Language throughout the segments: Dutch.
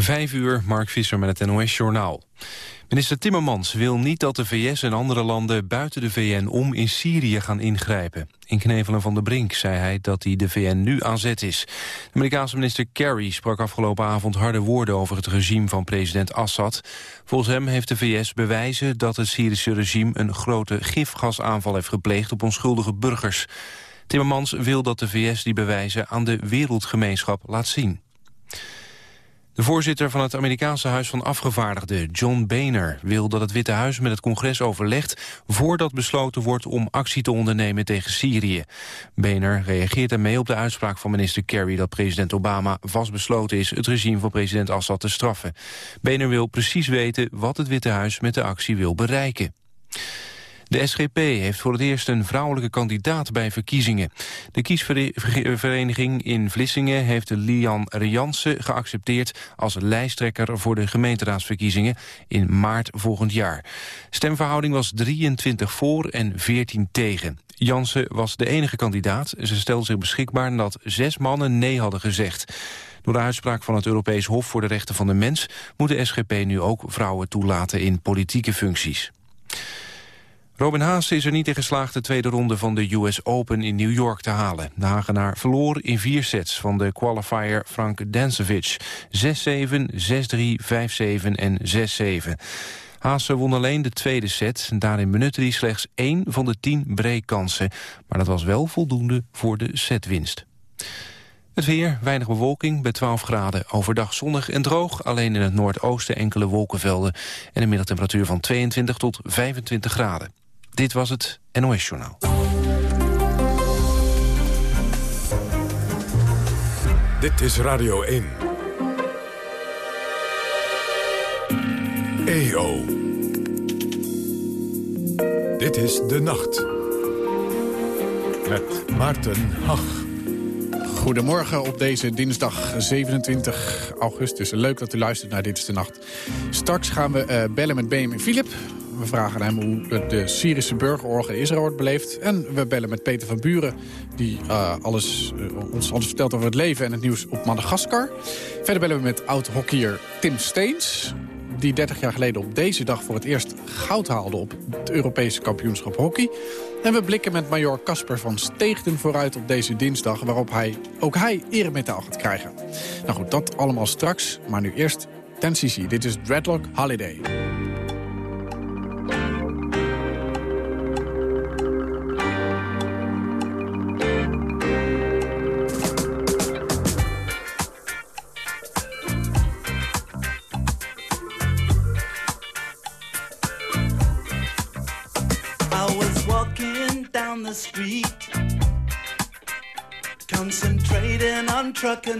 Vijf uur, Mark Visser met het NOS-journaal. Minister Timmermans wil niet dat de VS en andere landen buiten de VN om in Syrië gaan ingrijpen. In Knevelen van de Brink zei hij dat hij de VN nu aan zet is. De Amerikaanse minister Kerry sprak afgelopen avond harde woorden over het regime van president Assad. Volgens hem heeft de VS bewijzen dat het Syrische regime een grote gifgasaanval heeft gepleegd op onschuldige burgers. Timmermans wil dat de VS die bewijzen aan de wereldgemeenschap laat zien. De voorzitter van het Amerikaanse Huis van Afgevaardigden, John Boehner, wil dat het Witte Huis met het congres overlegt voordat besloten wordt om actie te ondernemen tegen Syrië. Boehner reageert ermee op de uitspraak van minister Kerry dat president Obama vastbesloten is het regime van president Assad te straffen. Boehner wil precies weten wat het Witte Huis met de actie wil bereiken. De SGP heeft voor het eerst een vrouwelijke kandidaat bij verkiezingen. De kiesvereniging in Vlissingen heeft Lian Rianse geaccepteerd... als lijsttrekker voor de gemeenteraadsverkiezingen in maart volgend jaar. Stemverhouding was 23 voor en 14 tegen. Jansen was de enige kandidaat. Ze stelde zich beschikbaar nadat zes mannen nee hadden gezegd. Door de uitspraak van het Europees Hof voor de Rechten van de Mens... moet de SGP nu ook vrouwen toelaten in politieke functies. Robin Haase is er niet in geslaagd de tweede ronde van de US Open in New York te halen. De Hagenaar verloor in vier sets van de qualifier Frank Dancevic. 6-7, 6-3, 5-7 en 6-7. Haase won alleen de tweede set. Daarin benutte hij slechts één van de tien breekkansen. Maar dat was wel voldoende voor de setwinst. Het weer, weinig bewolking, bij 12 graden. Overdag zonnig en droog, alleen in het noordoosten enkele wolkenvelden. En een middagtemperatuur van 22 tot 25 graden. Dit was het NOS Journaal. Dit is Radio 1. EO. Dit is De Nacht. Met Maarten Hach. Goedemorgen op deze dinsdag 27 augustus. Leuk dat u luistert naar Dit is de Nacht. Straks gaan we uh, bellen met Benjamin Philip. We vragen hem hoe de Syrische burgeroorlog in Israël wordt beleefd. En we bellen met Peter van Buren, die uh, alles, uh, ons alles vertelt over het leven en het nieuws op Madagaskar. Verder bellen we met oud-hockeyer Tim Steens die 30 jaar geleden op deze dag voor het eerst goud haalde op het Europese kampioenschap hockey. En we blikken met major Casper van Steegden vooruit op deze dinsdag... waarop hij, ook hij eremetaal gaat krijgen. Nou goed, dat allemaal straks, maar nu eerst 10cc. Dit is Dreadlock Holiday.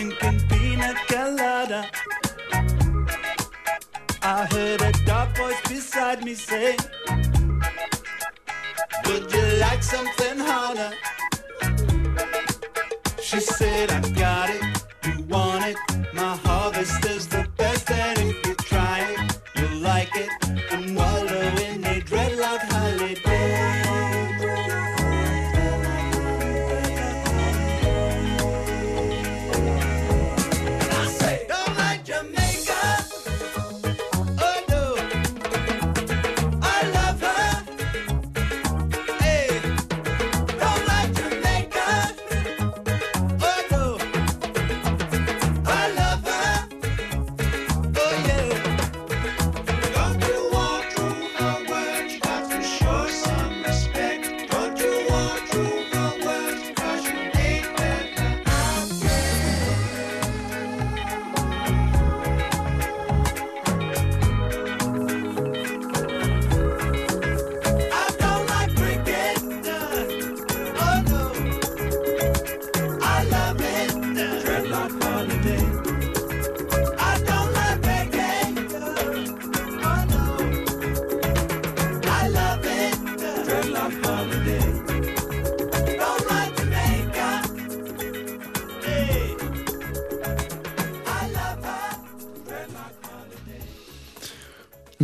Sinking pina colada. I heard a dark voice beside me say, Would you like something harder?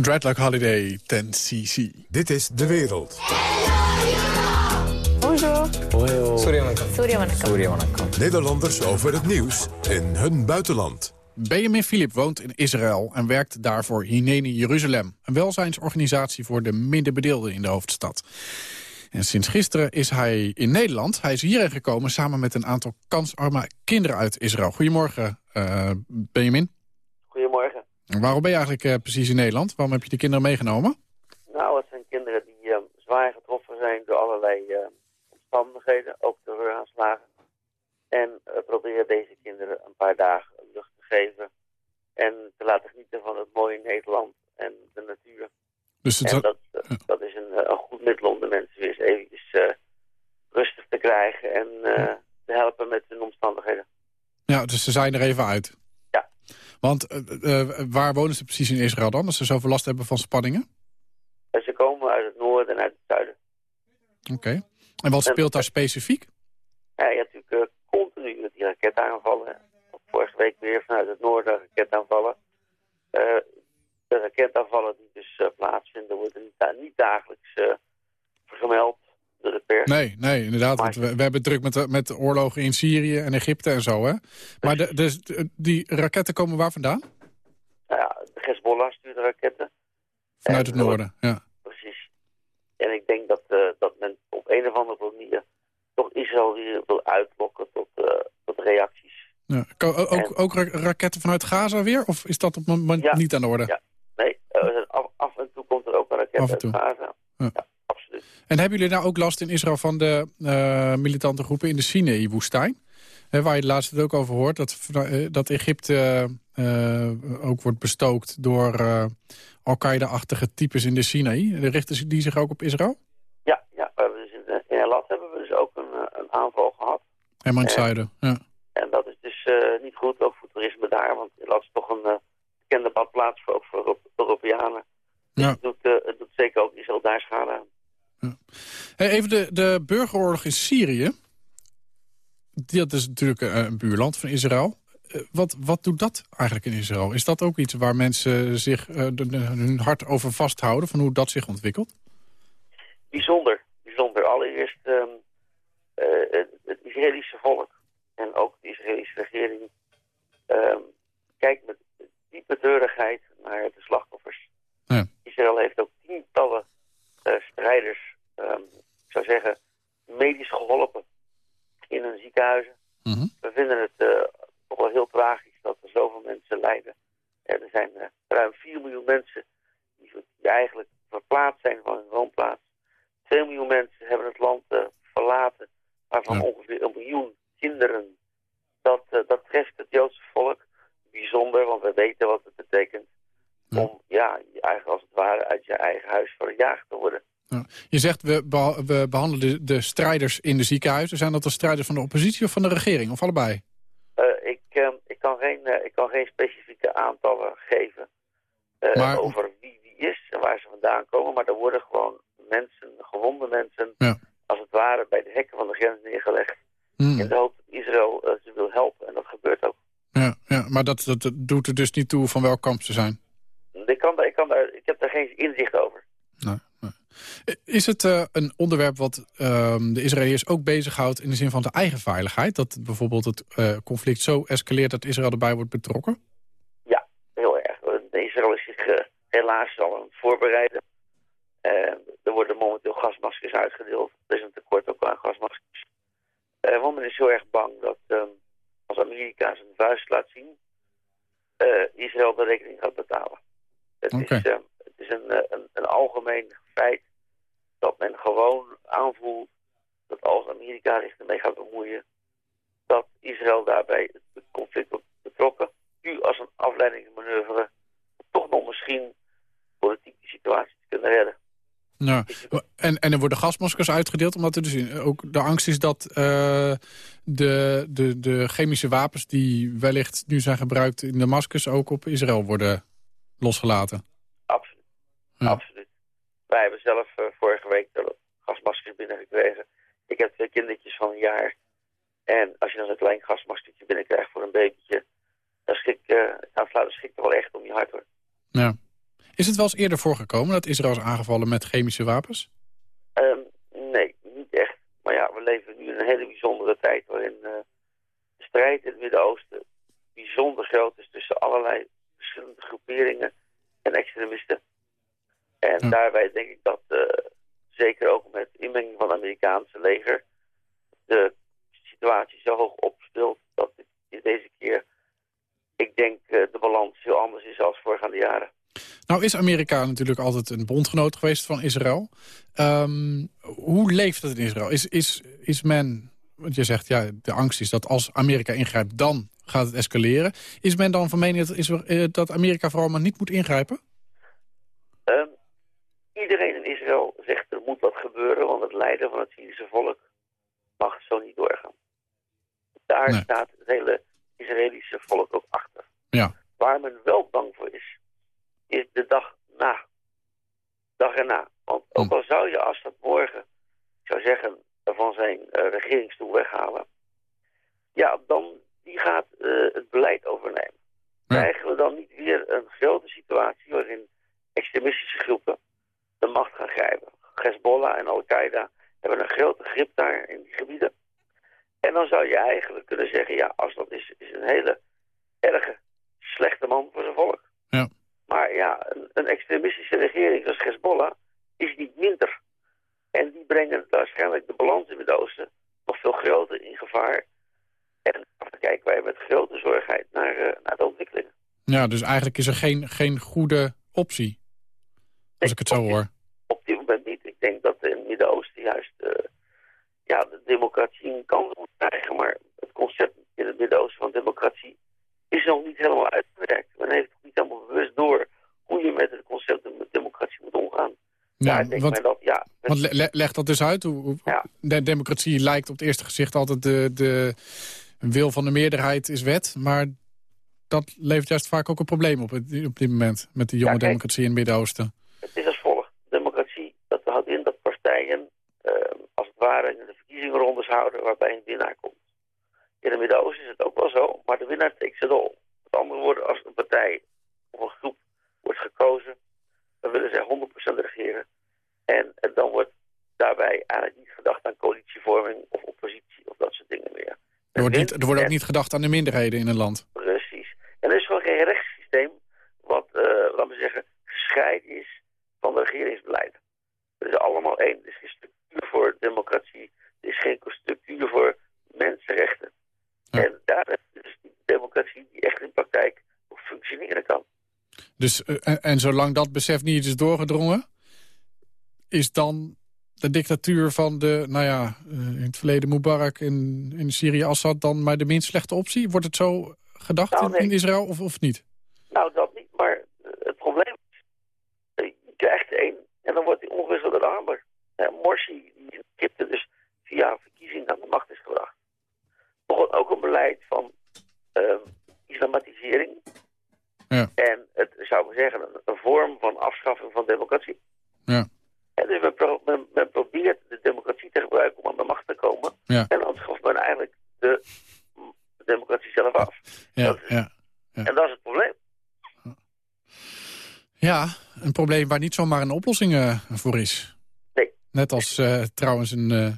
Dreadlock Holiday 10cc. Dit is De Wereld. Bonjour. Nederlanders over het nieuws in hun buitenland. Benjamin Philip woont in Israël en werkt daarvoor Hineni Jeruzalem. Een welzijnsorganisatie voor de minder bedeelden in de hoofdstad. En sinds gisteren is hij in Nederland. Hij is hierheen gekomen samen met een aantal kansarme kinderen uit Israël. Goedemorgen, eh, Benjamin. En Waarom ben je eigenlijk eh, precies in Nederland? Waarom heb je de kinderen meegenomen? Nou, het zijn kinderen die eh, zwaar getroffen zijn door allerlei eh, omstandigheden, ook terreuraanslagen. En we proberen deze kinderen een paar dagen lucht te geven en te laten genieten van het mooie Nederland en de natuur. Dus het, En dat, dat is een, een goed middel om de mensen weer eens eventjes rustig te krijgen en te helpen met hun omstandigheden. ja, dus ze zijn er even uit. Want eh, eh, waar wonen ze precies in Israël dan? Als ze zoveel last hebben van spanningen? En ze komen uit het noorden en uit het zuiden. Oké. En wat speelt daar specifiek? Ja, je hebt natuurlijk eh, continu met die raketaanvallen. Vorige week weer vanuit het noorden raketaanvallen. De raketaanvallen die dus plaatsvinden worden niet, da- niet dagelijks vergemeld de pers. Nee, nee, inderdaad. Want we, we hebben druk met, de- met oorlogen in Syrië en Egypte en zo, hè? Maar de, dus, die raketten komen waar vandaan? Nou ja, de Hezbollah stuurde raketten. Vanuit het noorden, ja. Precies. En ik denk dat, eh, dat men op een of andere manier toch Israël weer wil uitlokken tot, eh, tot reacties. ja. Ook, ook ra- raketten vanuit Gaza weer? Of is dat op het moment Ja. niet aan de orde? Ja. Nee, eh, af, af en toe komt er ook een raket uit. Gaza. Ja. En hebben jullie nou ook last in Israël van de eh, militante groepen in de Sinai-woestijn? Hè, waar je de laatste het ook over hoort, dat, eh, dat Egypte eh, ook wordt bestookt door eh, Al-Qaeda-achtige types in de Sinai. Richten ze die zich ook op Israël? Ja, ja we hebben dus in, eh, in Elat hebben we dus ook een, eh, een aanval gehad. Helemaal in het zuiden. Ja. En dat is dus eh, niet goed, ook voor toerisme daar. Want Elat is toch een eh, bekende badplaats voor, ook voor Europ- Europeanen. Dus Ja. het, doet, eh, het doet zeker ook Israël daar schade aan. Hey, even de, de burgeroorlog in Syrië. Dat is natuurlijk eh, een buurland van Israël. Eh, Wat, wat doet dat eigenlijk in Israël? Is dat ook iets waar mensen zich eh, hun hart over vasthouden... van hoe dat zich ontwikkelt? Bijzonder, bijzonder. Allereerst ehm, eh, het, Israëlische volk en ook de Israëlische regering ehm, kijkt met diepe treurigheid naar de slachtoffers. Ja. Israël heeft ook tientallen strijders, ehm, ik zou zeggen, medisch geholpen in hun ziekenhuizen. Mhm. We vinden het eh, toch wel heel tragisch dat er zoveel mensen lijden. Er zijn eh, ruim 4 miljoen mensen die, die eigenlijk verplaatst zijn van hun woonplaats. 2 miljoen mensen hebben het land eh, verlaten, waarvan Ja. ongeveer een miljoen kinderen. Dat, dat treft het Joodse volk bijzonder, want we weten wat het betekent Ja. om ja, je eigen, als het ware uit je eigen huis verjaagd te worden. Ja. Je zegt, we, beha- we behandelen de, de strijders in de ziekenhuizen. Zijn dat de strijders van de oppositie of van de regering? Of allebei? Eh, ik, eh, ik, kan geen, eh, ik kan geen specifieke aantallen geven eh, Maar- over wie wie is en waar ze vandaan komen. Maar er worden gewoon mensen, gewonde mensen, Ja. als het ware bij de hekken van de grens neergelegd. Hmm. In de hoop dat Israël ze wil helpen. En dat gebeurt ook. Ja, ja, maar dat, dat, doet er dus niet toe van welk kamp ze zijn. Ik, kan, ik, kan daar, ik heb daar geen inzicht over. Is het eh, een onderwerp wat ehm, de Israëliërs ook bezighoudt... in de zin van de eigen veiligheid? Dat bijvoorbeeld het eh, conflict zo escaleert dat Israël erbij wordt betrokken? Ja, heel erg. Israël is zich eh, helaas al aan het voorbereiden. Er worden momenteel gasmaskers uitgedeeld. Er is een tekort ook aan gasmaskers. Want men is heel erg bang dat ehm, als Amerika zijn vuist laat zien, Israël de rekening gaat betalen. Het is, ehm, het is een, een, een algemeen feit dat men gewoon aanvoelt dat als Amerika zich ermee gaat bemoeien, dat Israël daarbij het conflict wordt betrokken. Nu als een afleidingsmanoeuvre toch nog misschien politiek die situatie te kunnen redden. Ja. En, en er worden gasmaskers uitgedeeld, omdat er dus in- ook de angst is dat eh, de, de, de chemische wapens... die wellicht nu zijn gebruikt in de maskers ook op Israël worden losgelaten. Absoluut. Ja. Absoluut. Wij hebben zelf vorige week de gasmaskers binnengekregen. Ik heb twee kindertjes van een jaar. En als je dan zo'n klein gasmaskertje binnenkrijgt voor een babytje... dan schrik, eh nou, Vlaanderen schrikt er wel echt om je hart hoor. Ja. Is het wel eens eerder voorgekomen dat Israël is aangevallen met chemische wapens? Ehm, nee, niet echt. Maar ja, we leven nu in een hele bijzondere tijd waarin eh, de strijd in het Midden-Oosten bijzonder groot is tussen allerlei verschillende groeperingen en extremisten. En Ja. daarbij denk ik dat, eh, zeker ook met inmenging van het Amerikaanse leger, de situatie zo hoog opspeelt dat deze keer, ik denk, eh, de balans heel anders is als voorgaande jaren. Nou is Amerika natuurlijk altijd een bondgenoot geweest van Israël. Ehm, hoe leeft het in Israël? Is, is, is men, want je zegt ja, de angst is dat als Amerika ingrijpt, dan gaat het escaleren. Is men dan van mening dat, eh, dat Amerika vooral maar niet moet ingrijpen? Ehm, iedereen in Israël zegt moet wat gebeuren, want het lijden van het Syrische volk mag zo niet doorgaan. Daar Nee. staat het hele Israëlische volk ook achter. Ja. Waar men wel bang voor is, is de dag na. Dag erna. Want ook Hm. al zou je Assad morgen, ik zou zeggen, van zijn eh, regeringsstoel weghalen. Ja, dan die gaat eh, het beleid overnemen. Ja. Krijgen we dan niet weer een grote situatie waarin extremistische groepen de macht gaan grijpen. Hezbollah en Al-Qaeda hebben een grote grip daar in die gebieden. En dan zou je eigenlijk kunnen zeggen, ja, Assad is, is een hele erge, slechte man voor zijn volk. Ja. Maar ja, een, een extremistische regering zoals Hezbollah is niet minder. En die brengen waarschijnlijk de balans in het Midden-Oosten nog veel groter in gevaar. En dan kijken wij met grote zorgheid naar, eh, naar de ontwikkelingen. Ja, dus eigenlijk is er geen, geen goede optie. Als ik het zo hoor. Op dit moment niet. Ik denk dat in het Midden-Oosten juist eh, ja, de democratie een kans moet krijgen. Maar het concept in het Midden-Oosten van democratie is nog niet helemaal uitgewerkt. Men heeft nog niet helemaal bewust door hoe je met het concept van democratie moet omgaan. Ja, denkt want, dat, ja, want le- le- leg dat dus uit. Hoe, hoe- Ja. De democratie lijkt op het eerste gezicht altijd de, de wil van de meerderheid is wet. Maar dat levert juist vaak ook een probleem op, het- op dit moment. Met de jonge Ja, kijk. democratie in het Midden-Oosten. Het is als volgt. Democratie, dat houdt in dat partijen eh, als het ware in de verkiezingenrondes houden waarbij een winnaar komt. In het Midden-Oosten is het ook wel zo, maar de winnaar takes it all. Met andere woorden, als een partij of een groep wordt gekozen, dan willen zij 100% regeren. En, dan wordt daarbij eigenlijk niet gedacht aan coalitievorming of oppositie of dat soort dingen meer. Er wordt, niet, er wordt ook niet gedacht aan de minderheden in een land. Precies. En er is gewoon geen rechtssysteem wat, eh laten we zeggen, gescheiden is van de regeringsbeleid. Één. Er is geen structuur voor democratie. Er is geen structuur voor mensenrechten. Ja. En daar is dus die democratie die echt in praktijk functioneren kan. Dus, eh, en, en zolang dat besef niet is doorgedrongen... is dan de dictatuur van de, nou ja, eh, in het verleden Mubarak... in, in Syrië Assad dan maar de minst slechte optie? Wordt het zo gedacht Nou, in, nee. in Israël of, of niet? Nou, dat niet, maar eh, het probleem is, je krijgt één en dan wordt door de ander. probeert de democratie te gebruiken om aan de macht te komen. Ja. En dan schaft men eigenlijk de, de democratie zelf af. Ja, Dat is- ja. En dat is het probleem. ja, een probleem waar niet zomaar een oplossing eh, voor is. Nee. Net als eh, trouwens een, eh,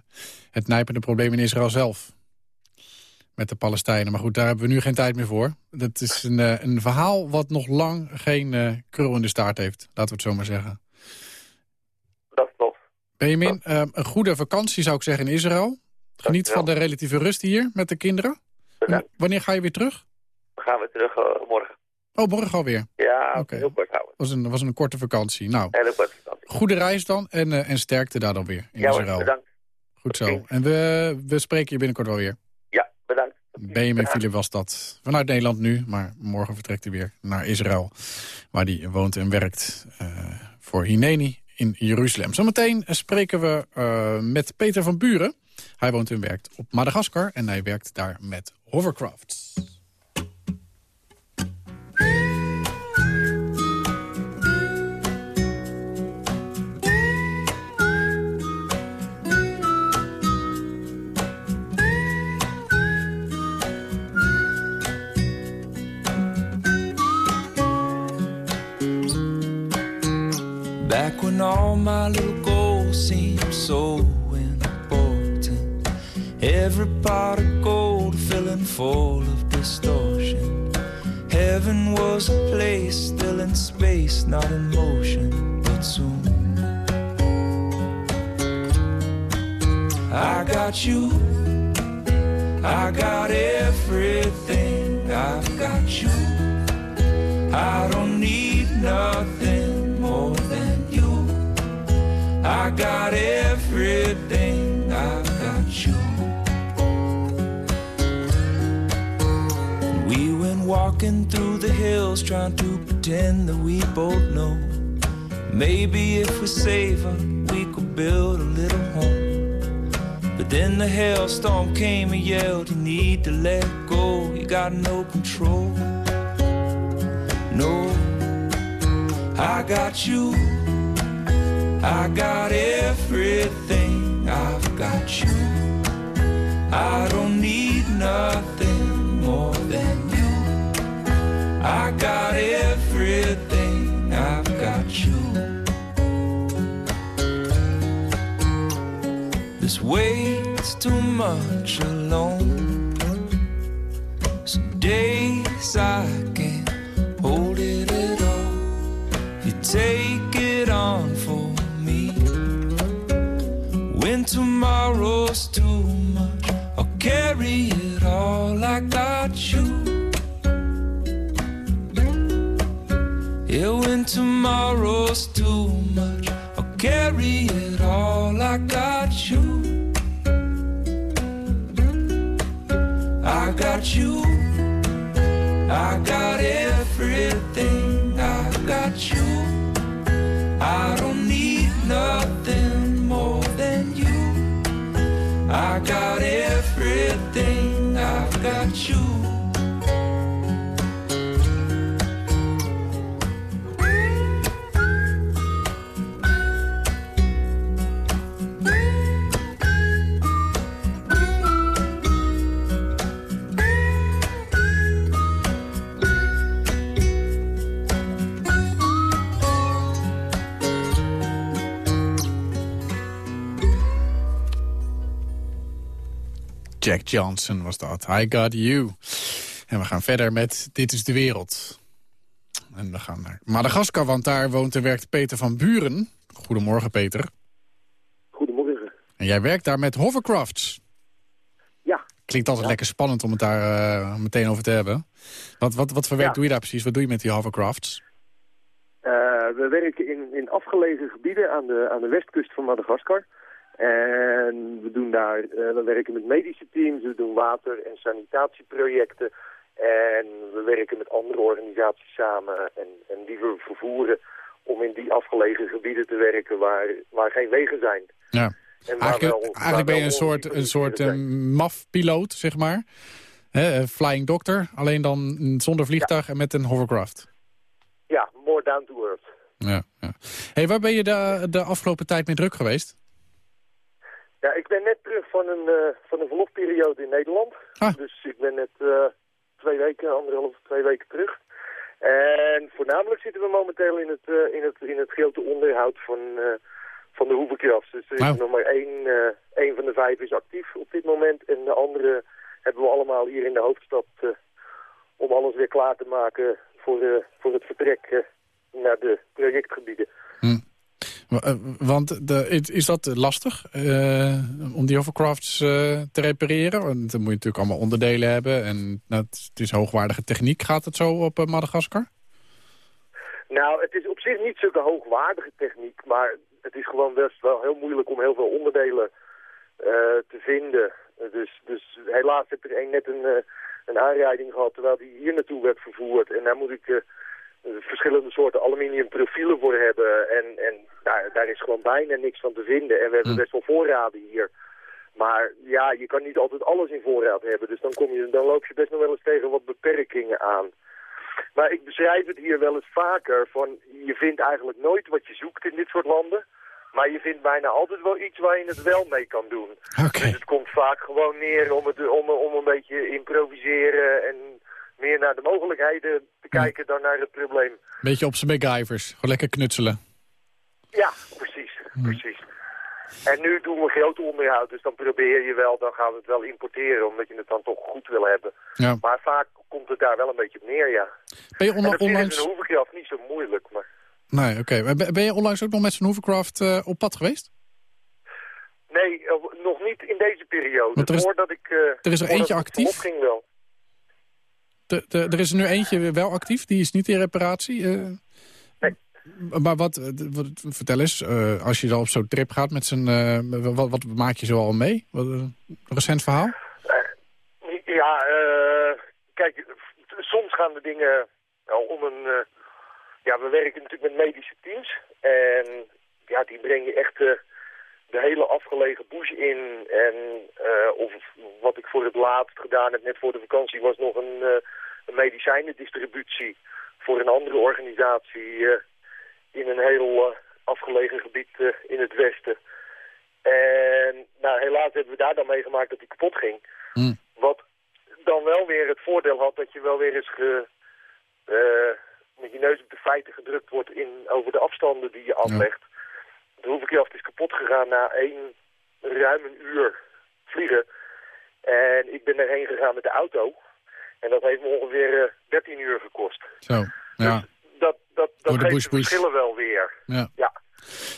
het nijpende probleem in Israël zelf. Met de Palestijnen. Maar goed, daar hebben we nu geen tijd meer voor. Dat is een, een verhaal wat nog lang geen krul in de staart heeft. Laten we het zo maar zeggen. Dat klopt. Benjamin, eh, een goede vakantie zou ik zeggen in Israël. Geniet van de relatieve rust hier met de kinderen. Wanneer ga je weer terug? Dan gaan we terug morgen. Oh, morgen alweer. Ja, Oké. heel kort houden. was een, was een korte vakantie. Nou, Hele korte vakantie. goede reis dan en, eh, en sterkte daar dan weer in Ja Israël. bedankt. Goed zo. En we, we spreken je binnenkort wel weer. Ja, bedankt. Benjamin Philip was dat. Vanuit Nederland nu, maar morgen vertrekt hij weer naar Israël. Waar hij woont en werkt eh, voor Hineni in Jeruzalem. Zometeen spreken we eh, met Peter van Buren. Hij woont en werkt op Madagaskar en hij werkt daar met hovercrafts. Maybe if we save her, we could build a little home. But then the hailstorm came and yelled, You need to let go, you got no control. No, I got you. I got When tomorrow's too much, I'll carry it all. I got you. Yeah, when tomorrow's too much, I'll carry it all. I got you. I got you. I got everything. Got everything. I've got you. Johnson was dat. I Got You. En we gaan verder met Dit is de Wereld. En we gaan naar Madagaskar, want daar woont en werkt Peter van Buren. Goedemorgen, Peter. Goedemorgen. En jij werkt daar met hovercrafts. Ja. Klinkt altijd lekker spannend om het daar eh, meteen over te hebben. Wat, wat, wat voor werk Ja. doe je daar precies? Wat doe je met die hovercrafts? Eh, we werken in, in afgelegen gebieden aan de, aan de westkust van Madagaskar. En we, doen daar, eh, we werken met medische teams, we doen water- en sanitatieprojecten. En we werken met andere organisaties samen en, en die we vervoeren om in die afgelegen gebieden te werken waar, waar geen wegen zijn. Ja. En Eigenlijk, wel- waar eigenlijk ben je een soort, een soort eh. MAF-piloot, zeg maar. Flying doctor, alleen dan zonder vliegtuig en met een hovercraft. Ja, more down to earth. Ja, ja. Hey, waar ben je de, de afgelopen tijd mee druk geweest? Ja, ik ben net terug van een, eh, van een verlofperiode in Nederland. Ah. Dus ik ben net eh, twee weken, anderhalf, twee weken terug. En voornamelijk zitten we momenteel in het, eh, in het, in het grote onderhoud van, van de hoevenkraft. Dus er is Nou. nog maar één, één van de vijf is actief op dit moment. En de andere hebben we allemaal hier in de hoofdstad om alles weer klaar te maken voor, voor het vertrek naar de projectgebieden. Eh, Want de, is- dat lastig eh, om die hovercrafts eh, te repareren? Want dan moet je natuurlijk allemaal onderdelen hebben. En het, is hoogwaardige techniek. Gaat het zo op Madagaskar? Nou, het is op zich niet zulke hoogwaardige techniek, maar het is gewoon best wel heel moeilijk om heel veel onderdelen te vinden. Dus, dus helaas heb ik er net een, een aanrijding gehad terwijl die hier naartoe werd vervoerd. En daar moet ik verschillende soorten aluminium profielen voor hebben. En, en daar, daar is gewoon bijna niks van te vinden. En we hebben Hm. best wel voorraden hier. Maar ja, je kan niet altijd alles in voorraad hebben. Dus dan, kom je, dan loop je best nog wel eens tegen wat beperkingen aan. Maar ik beschrijf het hier wel eens vaker van je vindt eigenlijk nooit wat je zoekt in dit soort landen. Maar je vindt bijna altijd wel iets waar je het wel mee kan doen. Dus het komt vaak gewoon neer om, het, om, om een beetje improviseren en meer naar de mogelijkheden te kijken dan naar het probleem. Beetje op zijn MacGyvers. Gewoon lekker knutselen. Ja, precies, precies. En nu doen we groot onderhoud, dus dan probeer je wel, dan gaan we het wel importeren, omdat je het dan toch goed wil hebben. Ja. Maar vaak komt het daar wel een beetje op neer, ja. Ben je En onla- dat is onlangs... een hoevenkracht niet zo moeilijk, maar... Nee, oké. Ben je onlangs ook nog met zo'n hovercraft eh, op pad geweest? Nee, eh, nog niet in deze periode. Want er is- voordat ik, eh, er is er eentje actief? ging wel. De, de, er is er nu eentje wel actief. Die is niet in reparatie. eh. Nee. Maar wat, eh, wat- vertel eens, eh, als je dan op zo'n trip gaat met zijn... wat, wat maak je zo al mee? Wat, een recent verhaal? Ja, kijk, soms gaan de dingen wel om een... ja, we werken natuurlijk met medische teams. En ja, die brengen echt de hele afgelegen bush in. En eh, of wat ik voor het laatst gedaan heb, net voor de vakantie, was nog een, een medicijnendistributie voor een andere organisatie eh, in een heel afgelegen gebied in het westen. En nou, helaas hebben we daar dan meegemaakt dat die kapot ging. Hmm. Wat dan wel weer het voordeel had dat je wel weer eens ge, met je neus op de feiten gedrukt wordt in, over de afstanden die je aflegt. De hoevenkracht is kapot gegaan na één ruim een uur vliegen. En ik ben erheen gegaan met de auto. En dat heeft me ongeveer eh, 13 uur gekost. Zo, ja. Dat, dat, dat de geeft verschillen wel weer. ja. Ja.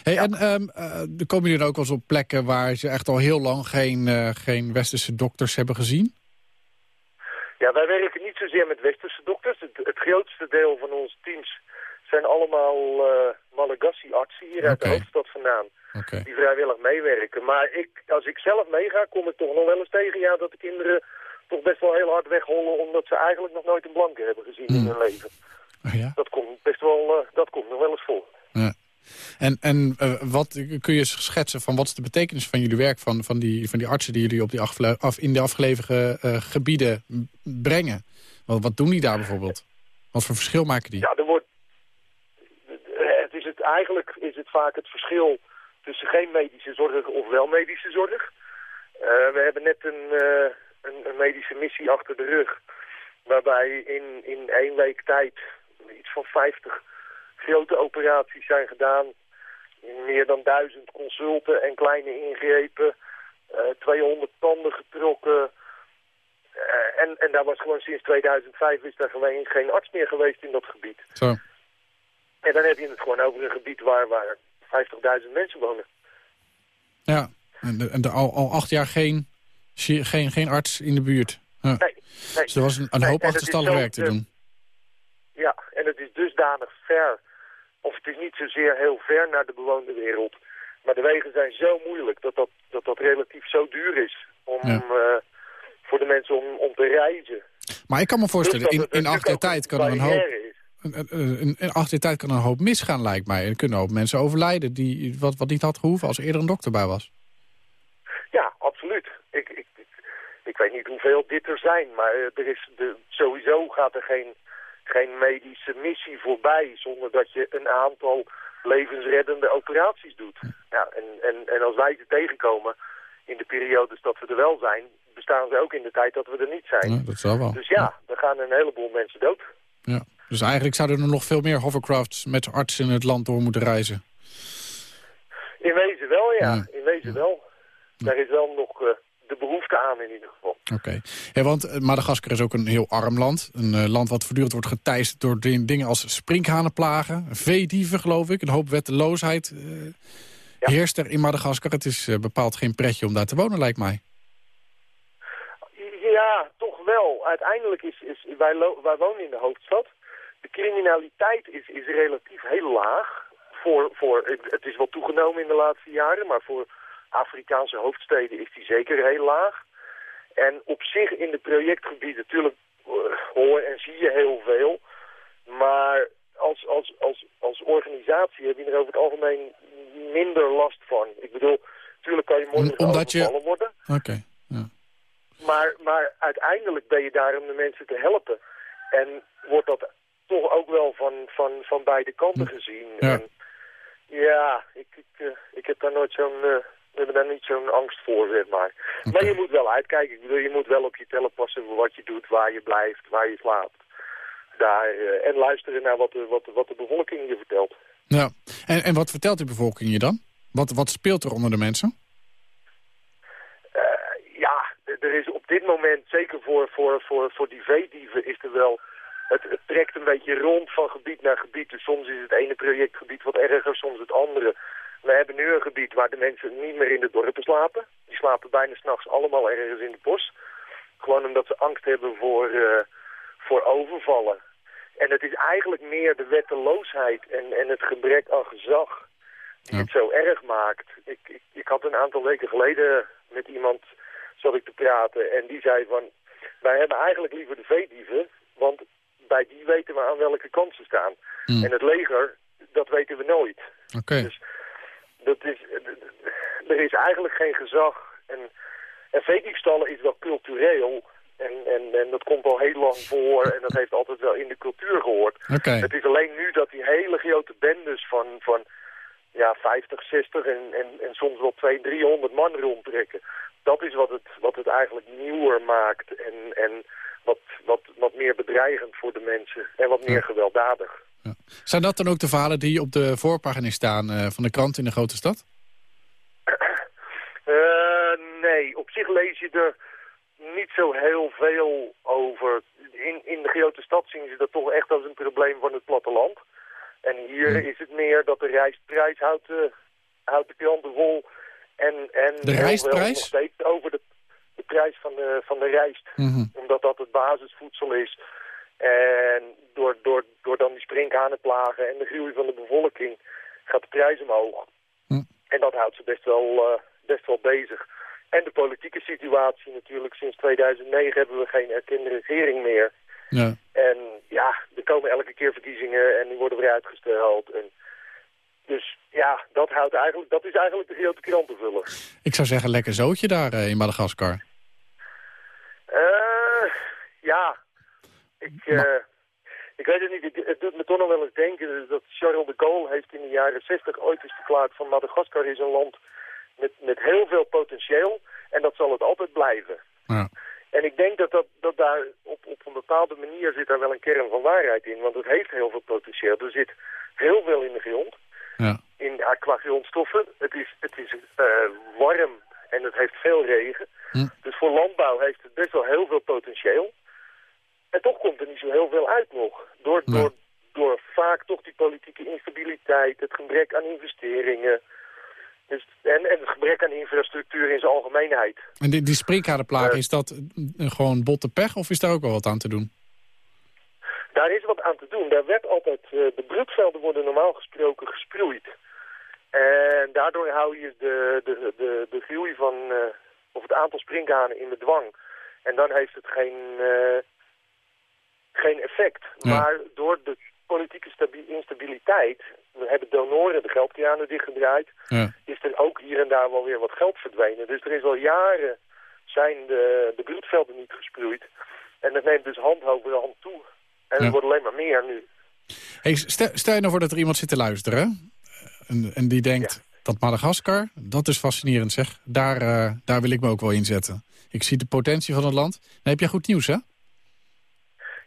Hey, En eh, er komen jullie ook wel eens op plekken waar ze echt al heel lang geen, eh, geen westerse dokters hebben gezien? Ja, wij werken niet zozeer met westerse dokters. Het, het grootste deel van onze teams zijn allemaal eh Malagasy-artsen hier uit de hoofdstad vandaan. Die vrijwillig meewerken. Maar ik, als ik zelf meega, kom ik toch nog wel eens tegen ja, dat de kinderen toch best wel heel hard weghollen... omdat ze eigenlijk nog nooit een blanke hebben gezien in Hmm. hun leven. Oh, ja? Dat komt best wel, eh, dat komt nog wel eens voor. Ja. En, en eh, wat kun je schetsen van wat is de betekenis van jullie werk... van, van, die, van die artsen die jullie op die af, in de afgelegen eh, gebieden brengen? Wat, wat doen die daar bijvoorbeeld? Wat voor verschil maken die? Ja, er wordt... Eigenlijk is het vaak het verschil tussen geen medische zorg of wel medische zorg. Eh, we hebben net een, eh, een, een medische missie achter de rug. Waarbij in, in één week tijd iets van 50 grote operaties zijn gedaan. Meer dan duizend consulten en kleine ingrepen. eh 200 tanden getrokken. En, en daar was gewoon sinds 2005 is gewoon geen arts meer geweest in dat gebied. Zo. En dan heb je het gewoon over een gebied waar, waar 50.000 mensen wonen. Ja, en, de- en de, al, al acht jaar geen, geen, geen arts in de buurt. Ja. Nee, nee. Dus er was een, een Nee, hoop is achterstallig werk te doen. Ja, en het is dusdanig ver, of het is niet zozeer heel ver naar de bewoonde wereld. Maar de wegen zijn zo moeilijk dat dat, dat, dat relatief zo duur is om, Ja. eh, voor de mensen om, om te reizen. Maar ik kan me voorstellen, Dus in, in acht jaar tijd kan er een hoop... is. In, in, in acht jaar tijd kan een hoop misgaan, lijkt mij. Er kunnen ook mensen overlijden die wat, wat niet had gehoeven als er eerder een dokter bij was. Ja, absoluut. Ik, ik, ik, ik weet niet hoeveel dit er zijn, maar eh, er is de, sowieso gaat er geen, geen medische missie voorbij zonder dat je een aantal levensreddende operaties doet. Ja, en, en, en als wij ze tegenkomen, in de periodes dat we er wel zijn, bestaan ze ook in de tijd dat we er niet zijn. Ja, dat zal wel. Dus ja, er gaan een heleboel mensen dood. Ja. Dus eigenlijk zouden er nog veel meer hovercrafts met artsen in het land door moeten reizen. In wezen wel, ja. Ja. In wezen wel. Daar is wel nog eh, de behoefte aan in ieder geval. Oké. Ja, want eh, Madagaskar is ook een heel arm land. Een eh, land wat voortdurend wordt geteisterd door di- dingen als sprinkhanenplagen, veedieven geloof ik. Een hoop wetteloosheid Ja. heerst er in Madagaskar. Het is bepaald geen pretje om daar te wonen, lijkt mij. Ja, toch wel. Uiteindelijk is, is wij, wij wonen in de hoofdstad. De criminaliteit is, is relatief heel laag. Voor, voor, het- is wel toegenomen in de laatste jaren, maar voor Afrikaanse hoofdsteden is die zeker heel laag. En op zich in de projectgebieden, natuurlijk eh, hoor en zie je heel veel. Maar als, als, als, als organisatie heb je er over het algemeen minder last van. Ik bedoel, natuurlijk kan je morgen Omdat je- overvallen worden. Oké. Ja. Maar, maar uiteindelijk ben je daar om de mensen te helpen. En wordt dat toch ook wel van, van, van beide kanten gezien. Ja. En ja, ik, ik, eh, ik heb daar nooit zo'n... eh, we hebben daar niet zo'n angst voor, zeg maar. Maar je moet wel uitkijken. Ik bedoel, je moet wel op je tellen passen voor wat je doet, waar je blijft, waar je slaapt. Daar, eh, en luisteren naar wat de, wat, de, wat de bevolking je vertelt. ja. En, en wat vertelt die bevolking je dan? Wat, wat speelt er onder de mensen? Eh, ja, er is op dit moment, zeker voor, voor, voor, voor die veedieven, is er wel... Het, het trekt een beetje rond van gebied naar gebied. Dus soms is het ene projectgebied wat erger, soms het andere. We hebben nu een gebied waar de mensen niet meer in de dorpen slapen. Die slapen bijna s'nachts allemaal ergens in het bos. Gewoon omdat ze angst hebben voor, eh, voor overvallen. En het is eigenlijk meer de wetteloosheid en, en het gebrek aan gezag die Ja. het zo erg maakt. Ik, ik, ik had een aantal weken geleden met iemand zat ik te praten en die zei van... wij hebben eigenlijk liever de veedieven, want bij die weten we aan welke kant ze staan. Hmm. En het leger, dat weten we nooit. Oké. Dus dat is, er is eigenlijk geen gezag. En, en veediefstallen is wel cultureel. En, en, en dat komt al heel lang voor en dat heeft altijd wel in de cultuur gehoord. Oké. Het is alleen nu dat die hele grote bendes van, van ja, 50, 60 en, en, en soms wel 200, 300 man rondtrekken. Dat is wat het, wat het eigenlijk nieuwer maakt en, en wat, wat, wat meer bedreigend voor de mensen en wat meer Ja. gewelddadig. Ja. Zijn dat dan ook de verhalen die op de voorpagina staan eh, van de krant in de grote stad? Eh, nee, op zich lees je er niet zo heel veel over. In, in de grote stad zien ze dat toch echt als een probleem van het platteland. En hier Ja. is het meer dat de rijstprijs houdt, eh, houdt de kranten vol. En, en De rijstprijs? nog steeds over de, de prijs van de, van de rijst. Mhm. Omdat dat het basisvoedsel is. En door, door, door dan die sprinkhanenplagen en de groei van de bevolking gaat de prijs omhoog. Hm. En dat houdt ze best wel, eh, best wel bezig. En de politieke situatie natuurlijk. Sinds 2009 hebben we geen erkende regering meer. Ja. En ja, er komen elke keer verkiezingen en die worden weer uitgesteld. En dus ja, dat, houdt eigenlijk, dat is eigenlijk de grote krantenvuller. Ik zou zeggen, lekker zootje daar eh, in Madagaskar. Eh, ja, ik, eh, ik weet het niet. Het, het doet me toch nog wel eens denken dat Charles de Gaulle heeft in de jaren 60 ooit eens verklaard van Madagaskar is een land met, met heel veel potentieel en dat zal het altijd blijven. Ja. En ik denk dat, dat, dat daar op, op een bepaalde manier zit daar wel een kern van waarheid in. Want het heeft heel veel potentieel. Er zit heel veel in de grond. Ja. In, qua grondstoffen. Het is, het is eh, warm en het heeft veel regen. Hm. Dus voor landbouw heeft het best wel heel veel potentieel. En toch komt er niet zo heel veel uit nog. Door, Nee. door, door vaak toch die politieke instabiliteit, het gebrek aan investeringen... Dus, en, en het gebrek aan infrastructuur in zijn algemeenheid. En die, die Eh. is dat gewoon botte pech of is daar ook wel wat aan te doen? Daar is wat aan te doen. Daar werd altijd, eh, de broedvelden worden normaal gesproken gesproeid. En daardoor hou je de, de, de, de groei van, eh, of het aantal sprinkhanen in de dwang. En dan heeft het geen, eh, geen effect. Ja. Maar door de politieke stabi- instabiliteit, we hebben donoren de geldkranen dichtgedraaid, Ja. is er ook hier en daar wel weer wat geld verdwenen. Dus er is al jaren zijn de, de broedvelden niet gesproeid. En dat neemt dus hand over hand toe. En Ja. het wordt alleen maar meer nu. Hey, stel, stel je nou voor dat er iemand zit te luisteren? En, en die denkt... Dat Madagaskar, dat is fascinerend zeg. Daar, eh, daar wil ik me ook wel inzetten. Ik zie de potentie van het land. Dan heb jij goed nieuws, hè?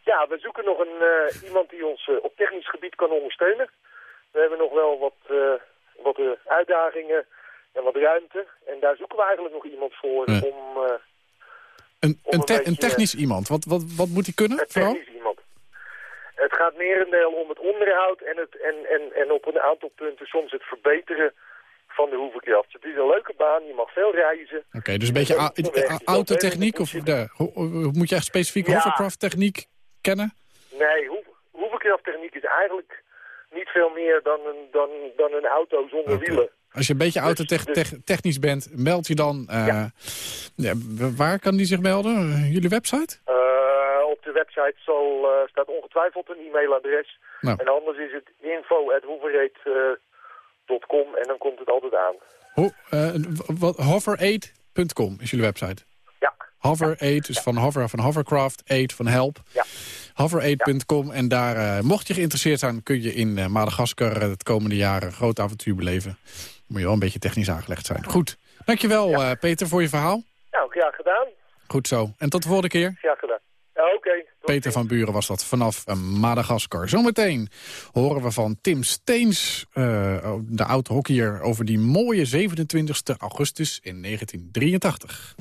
Ja, we zoeken nog een, eh, iemand die ons eh, op technisch gebied kan ondersteunen. We hebben nog wel wat, wat uitdagingen en wat ruimte. En daar zoeken we eigenlijk nog iemand voor om... Een, een, een te- een beetje- technisch iemand. Wat, wat, wat moet hij kunnen, vooral? Het gaat merendeel om het onderhoud en, het, en, en, en op een aantal punten soms het verbeteren van de hoevenkracht. Het is een leuke baan, je mag veel reizen. Oké, dus een beetje autotechniek? Of de, ho- ho- moet je echt specifiek Ja. hovercraft techniek kennen? Nee, hoe, hoevenkrachttechniek is eigenlijk niet veel meer dan een, dan, dan een auto zonder wielen. Als je een beetje autotechnisch bent, meld je dan. eh, Ja. waar kan die zich melden? Jullie website? Eh, website zal, eh, staat ongetwijfeld een e-mailadres. Nou. En anders is het info.hoeverreed.com en dan komt het altijd aan. Ho, eh, wat- Hoveraid.com is jullie website. Ja. Hoveraid is van hover van hovercraft, aid van help. Ja. Hoveraid.com en daar, eh, mocht je geïnteresseerd zijn... kun je in eh, Madagaskar eh, het komende jaar een groot avontuur beleven. Moet je wel een beetje technisch aangelegd zijn. Goed. Dankjewel eh, Peter voor je verhaal. Nou, graag gedaan. Goed zo. En tot de volgende keer. Graag gedaan. Ja, oké. Peter van Buren was dat vanaf eh, Madagaskar. Zometeen horen we van Tim Steens, eh, de oud-hockeyer... over die mooie 27 augustus in 1983.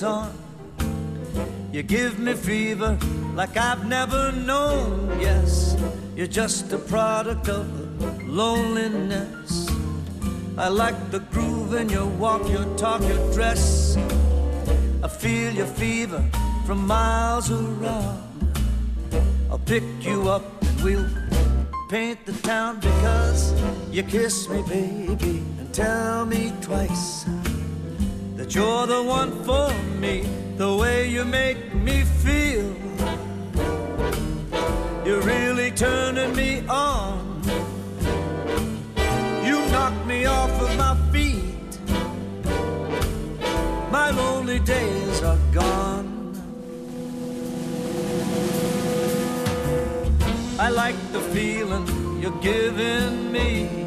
On. You give me fever like I've never known. Yes, you're just a product of loneliness. I like the groove in your walk, your talk, your dress. I feel your fever from miles around. I'll pick you up and we'll paint the town because you kiss me, baby, and tell me twice that you're the one for me. The way you make me feel, you're really turning me on. You knock me off of my feet. My lonely days are gone. I like the feeling you're giving me.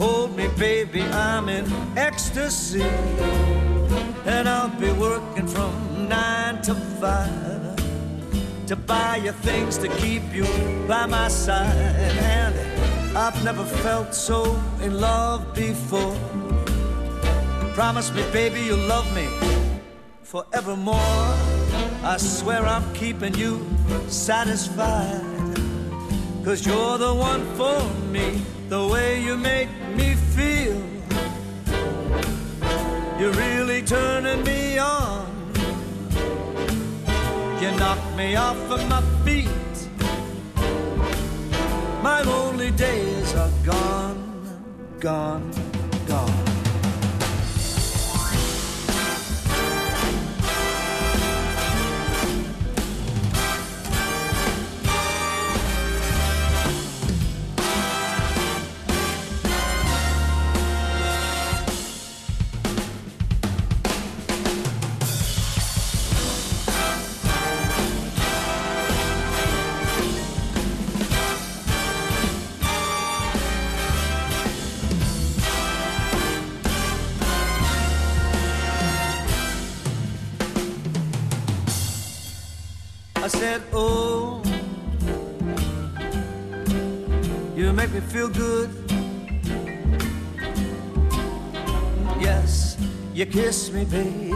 Hold me, baby, I'm in ecstasy. And I'll be working from nine to five to buy you things to keep you by my side. And I've never felt so in love before. Promise me, baby, you'll love me forevermore. I swear I'm keeping you satisfied. Cause you're the one for me, the way you make me feel. You're really turning me on. You knock me off of my feet. My lonely days are gone, gone, gone. Kiss me, baby.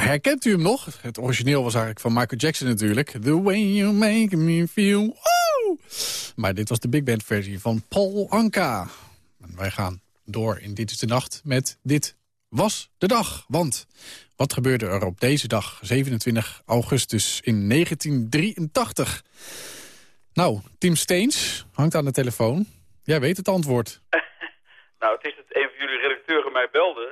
Herkent u hem nog? Het origineel was eigenlijk van Michael Jackson natuurlijk. The way you make me feel... Maar dit was de big band versie van Paul Anka. En wij gaan door in Dit is de Nacht met Dit was de Dag. Want wat gebeurde er op deze dag, 27 augustus in 1983? Nou, Tim Steens hangt aan de telefoon. Jij weet het antwoord. Nou, het is dat een van jullie redacteuren mij belde.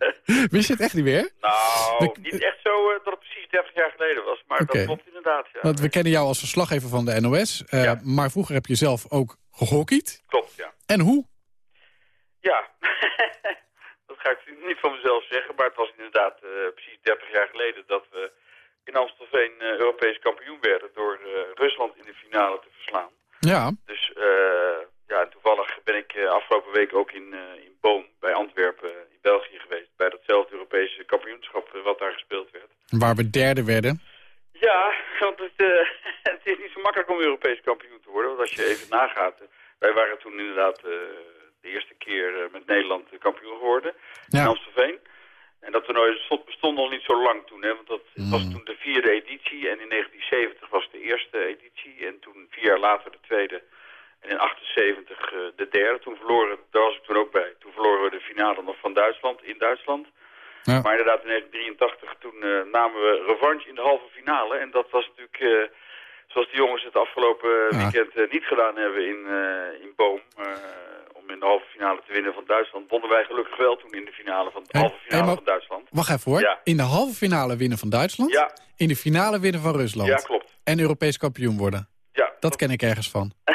Wist je het echt niet meer? nou, niet echt zo eh, dat het precies 30 jaar geleden was, maar dat klopt inderdaad, ja. Want we kennen jou als verslaggever van de NOS. eh, Maar vroeger heb je zelf ook gehockeyd. Klopt, ja. En hoe? Ja, dat ga ik niet van mezelf zeggen, maar het was inderdaad eh, precies 30 jaar geleden dat we in Amstelveen Europees kampioen werden door Rusland in de finale te verslaan. Ja, Dus ja, en toevallig ben ik eh, afgelopen week ook in, eh, in Boom bij Antwerpen in België geweest. Bij datzelfde Europese kampioenschap eh, wat daar gespeeld werd. waar we derde werden. Ja, want het, eh, het is niet zo makkelijk om Europees kampioen te worden. Want als je even nagaat, eh, wij waren toen inderdaad eh, de eerste keer eh, met Nederland eh, kampioen geworden in. Amstelveen. En dat toernooi bestond, bestond nog niet zo lang toen, hè, want dat was toen de vierde editie. En in 1970 was de eerste editie en toen vier jaar later de tweede. En in 78 eh, de derde. Toen verloren, daar was ik toen ook bij, toen verloren we de finale nog van Duitsland, in Duitsland. Ja. Maar inderdaad in 1983 toen eh, namen we revanche in de halve finale. En dat was natuurlijk, eh, zoals de jongens het afgelopen Ja. weekend niet gedaan hebben in, in Boom. om in de halve finale te winnen van Duitsland. Wonnen wij gelukkig wel toen in de finale van de Hey, halve finale hey, maar- van Duitsland. Wacht even hoor. Ja. In de halve finale winnen van Duitsland. Ja. In de finale winnen van Rusland. Ja, klopt. En Europees kampioen worden. Ja, Dat ken ik ergens van.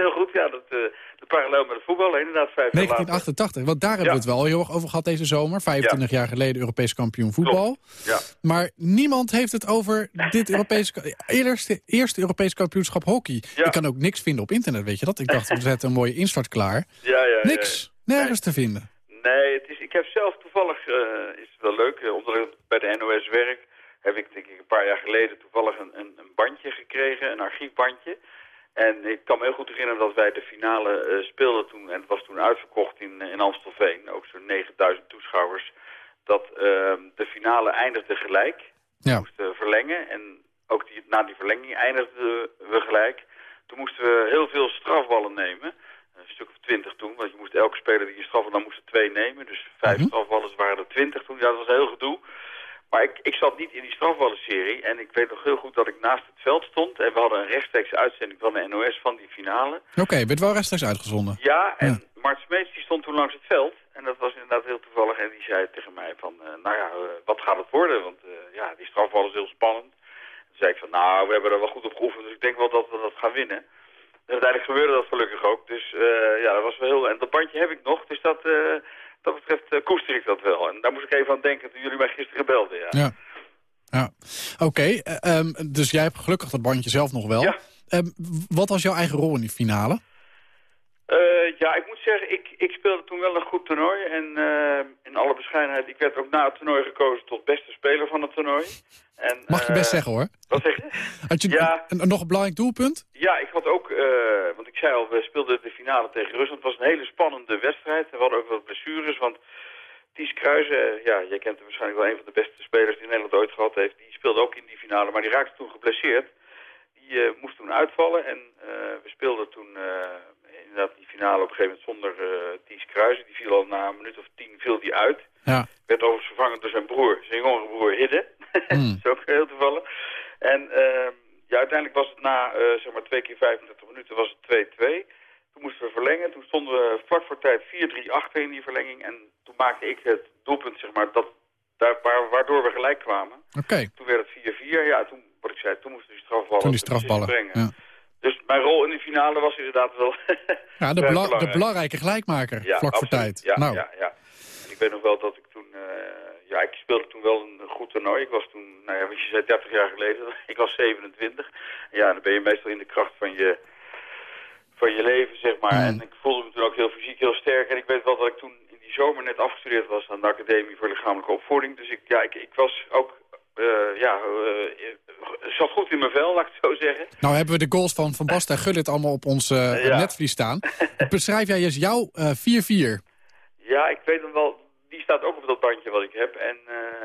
heel goed. Ja, dat, eh, de parallel met het voetbal, inderdaad, vijf jaar later. 1988, want daar hebben we het wel heel erg over gehad deze zomer. 25 jaar geleden Europees kampioen voetbal. Ja. Maar niemand heeft het over dit Europese, eerste, eerste Europees kampioenschap hockey. Ja. Ik kan ook niks vinden op internet, weet je dat? Ik dacht, we zetten een mooie instart klaar. Ja, ja, ja, Niks, nergens te vinden. Nee, het is, ik heb zelf toevallig, eh, is het wel leuk, eh, omdat ik bij de NOS werk, heb ik denk ik een paar jaar geleden toevallig een, een, een bandje gekregen, een archiefbandje. En ik kan me heel goed herinneren dat wij de finale eh, speelden toen, en het was toen uitverkocht in, eh, in Amstelveen, ook zo'n 9000 toeschouwers, dat ehm, de finale eindigde gelijk. Ja. We moesten verlengen en ook die, na die verlenging eindigden we gelijk. Toen moesten we heel veel strafballen nemen. Een stuk of twintig toen, want je moest elke speler die je strafbal, dan moest er twee nemen. Dus vijf Mhm. strafballen waren er twintig toen. Ja, dat was een heel gedoe. Maar ik, ik zat niet in die strafballenserie en ik weet nog heel goed dat ik naast het veld stond. En we hadden een rechtstreekse uitzending van de NOS van die finale. Oké, werd wel rechtstreeks uitgezonden. Ja, en Mart Smeets die stond toen langs het veld. En dat was inderdaad heel toevallig. En die zei tegen mij van, eh, nou ja, eh, wat gaat het worden? Want eh, ja, die strafbal is heel spannend. Toen zei ik van, nou, we hebben er wel goed op geoefend. Dus ik denk wel dat we dat gaan winnen. En uiteindelijk gebeurde dat gelukkig ook. Dus ja, dat was wel heel... En dat bandje heb ik nog. Dus dat, dat betreft eh, koester ik dat wel. En daar moest ik even aan denken toen jullie mij gisteren belden, ja. Ja. ja. Oké, eh, ehm, dus jij hebt gelukkig dat bandje zelf nog wel. Ja. Ehm, wat was jouw eigen rol in die finale? Eh, ja, ik moet zeggen, ik, ik speelde toen wel een goed toernooi. En eh, in alle bescheidenheid, ik werd ook na het toernooi gekozen tot beste speler van het toernooi. En, Mag je eh, best zeggen hoor. Wat zeg je? Had je Ja. een- nog een belangrijk doelpunt? Ja, ik had ook, eh, want ik zei al, we speelden de finale tegen Rusland. Het was een hele spannende wedstrijd. We hadden ook wat blessures, want Ties Kruijsen, eh, ja, jij kent hem waarschijnlijk wel een van de beste spelers die Nederland ooit gehad heeft. Die speelde ook in die finale, maar die raakte toen geblesseerd. Die eh, moest toen uitvallen en eh, we speelden toen eh, inderdaad die finale op een gegeven moment zonder eh Ties Kruijsen. Die viel al na een minuut of tien viel die uit. Ja. Werd overigens vervangen door zijn broer, zijn jongere broer Hidde. Hmm. dat is ook heel toevallig. En ehm, ja, uiteindelijk was het na eh, zeg maar twee keer 35 minuten was het 2-2. Toen moesten we verlengen. Toen stonden we vlak voor tijd 4-3 achter in die verlenging. En toen maakte ik het doelpunt, zeg maar, dat, daar, waar, waardoor we gelijk kwamen. Oké, Toen werd het 4-4. Ja, toen, wat ik zei, toen moesten die strafballen toen die strafballen. brengen. Ja, Dus mijn rol in de finale was inderdaad wel... ja de, bela- de belangrijk. belangrijke gelijkmaker, Ja, vlak voor tijd. Ja, nou, ja, ja. En ik weet nog wel dat ik toen... eh, ja, ik speelde toen wel een goed toernooi. Ik was toen, nou ja, wat je zei, 30 jaar geleden. Ik was 27. Ja, dan ben je meestal in de kracht van je, van je leven, zeg maar. Mm. En ik voelde me toen ook heel fysiek heel sterk. En ik weet wel dat ik toen in die zomer net afgestudeerd was aan de Academie voor Lichamelijke Opvoeding. Dus ik, ja, ik, ik was ook... eh, ja, eh, zat goed in mijn vel, laat ik het zo zeggen. nou hebben we de goals van Van Basten en Gullit allemaal op ons Ja. netvlies staan. Beschrijf jij eens jouw eh, 4-4? Ja, ik weet nog wel die staat ook op dat bandje wat ik heb. En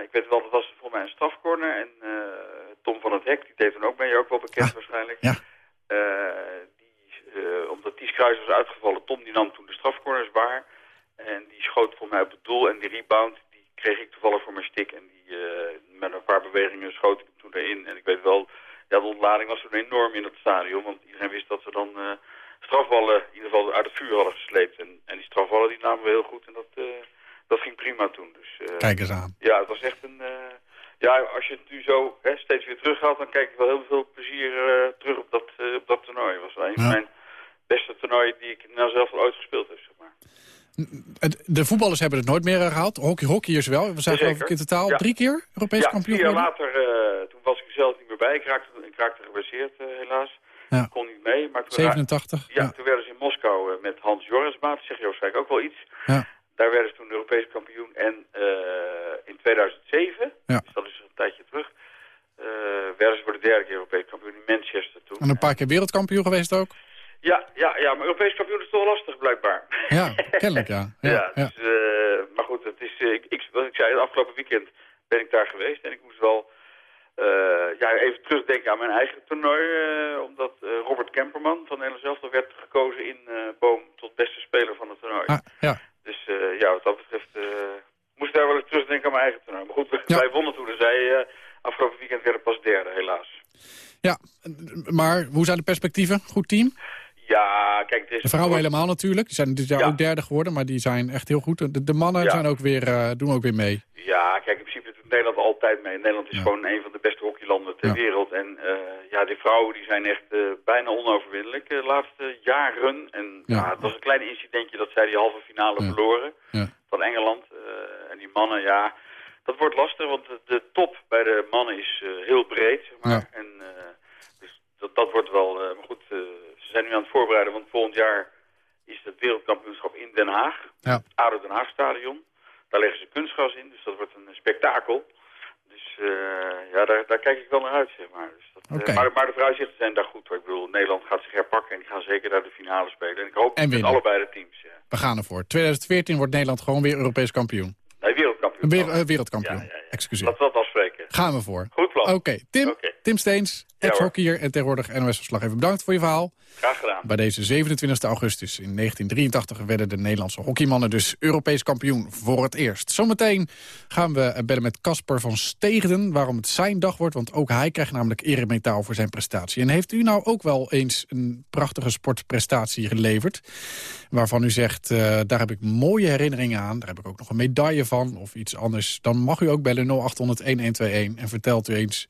ik weet wel, dat was voor mij een strafcorner. En Tom van het Hek, die deed dan ook mee, ook wel bekend waarschijnlijk. Ja. Die, omdat Ties Kruis was uitgevallen, Tom die nam toen de strafcorners waar. En die schoot voor mij op het doel. En die rebound, die kreeg ik toevallig voor mijn stick. En die, met een paar bewegingen schoot ik hem toen erin. En ik weet wel, ja, de ontlading was toen enorm in het stadion. Want iedereen wist dat ze dan eh, strafballen in ieder geval uit het vuur hadden gesleept. En, en die strafballen die namen we heel goed. En dat, eh, dat ging prima toen. Dus, eh, Kijk eens aan. ja, het was echt een... ja, als je het nu zo hè, steeds weer teruggaat, dan kijk ik wel heel veel plezier terug op dat, op dat toernooi. Het was wel een van mijn beste toernooien die ik nou zelf al ooit gespeeld heb, zeg maar. De voetballers hebben het nooit meer eh, gehaald. Hockey, hockeyers wel. We zijn geloof ik in totaal Ja. drie keer Europees ja, kampioen geworden. later, eh, toen was ik er zelf niet meer bij. Ik raakte, ik raakte geblesseerd eh, helaas. Ja. Ik kon niet mee. Maar toen, 87. ja, Ja. toen werden ze in Moskou eh, met Hans Jorisma, zeg je waarschijnlijk ook wel iets. Ja. Daar werden ze toen Europees kampioen. En in 2007, Ja. dus dat is een tijdje terug, werden ze voor de derde keer Europees kampioen in Manchester toen. En een paar keer wereldkampioen geweest ook. Ja, ja, ja, maar Europees kampioen is toch wel lastig blijkbaar. Ja, kennelijk ja. Ja, ja, ja. Dus, eh, maar goed, het is, eh, ik, ik, wat ik zei, het afgelopen weekend ben ik daar geweest. En ik moest wel eh, ja, even terugdenken aan mijn eigen toernooi. omdat Robert Kemperman van Nederland zelf werd gekozen in Boom tot beste speler van het toernooi. Ah, ja. Dus ja, wat dat betreft moest ik daar wel eens terugdenken aan mijn eigen toernooi. Maar goed, wij wonnen toen. Zij afgelopen weekend werden pas derde, helaas. ja, maar hoe zijn de perspectieven? Goed team? Ja, kijk, het is... De vrouwen helemaal natuurlijk. Die zijn dit jaar ook derde geworden, maar die zijn echt heel goed. De, de mannen Ja. zijn ook weer, eh, doen ook weer mee. Ja, kijk, in principe doet Nederland altijd mee. Nederland is gewoon een van de beste hockeylanden ter Ja. wereld. En eh, ja, die vrouwen die zijn echt eh, bijna onoverwinnelijk de laatste jaren. En Ja. ja. het was een klein incidentje dat zij die halve finale Ja. verloren Ja. van Engeland. En die mannen, ja, dat wordt lastig, want de, top bij de mannen is heel breed, zeg maar. Ja. En dus dat, dat wordt wel, maar goed, ze zijn nu aan het voorbereiden, want volgend jaar is het wereldkampioenschap in Den Haag. Ja. ADO Den Haag stadion. Daar leggen ze kunstgras in, dus dat wordt een spektakel. Dus eh, ja, daar, daar kijk ik wel naar uit, zeg maar. Dus dat, eh, maar, maar de vooruitzichten zijn daar goed. hoor. Ik bedoel, Nederland gaat zich herpakken en die gaan zeker naar de finale spelen. En ik hoop En met allebei de teams. Ja. We gaan ervoor. 2014 wordt Nederland gewoon weer Europees kampioen. Nee, wereldkampioen. Een eh, wereldkampioen. Excuseer. Laten we dat afspreken. Gaan we voor. Goed plan. Oké, Tim, Tim Steens, ex-hockeyer en tegenwoordig NOS-verslaggever. Bedankt voor je verhaal. Graag gedaan. Bij deze 27 augustus in 1983 werden de Nederlandse hockeymannen dus Europees kampioen voor het eerst. Zometeen gaan we bellen met Casper van Steegden waarom het zijn dag wordt. Want ook hij krijgt namelijk eremetaal voor zijn prestatie. En heeft u nou ook wel eens een prachtige sportprestatie geleverd? Waarvan u zegt, eh, daar heb ik mooie herinneringen aan. Daar heb ik ook nog een medaille van of iets anders. Dan mag u ook bellen 0800 1121 en vertelt u eens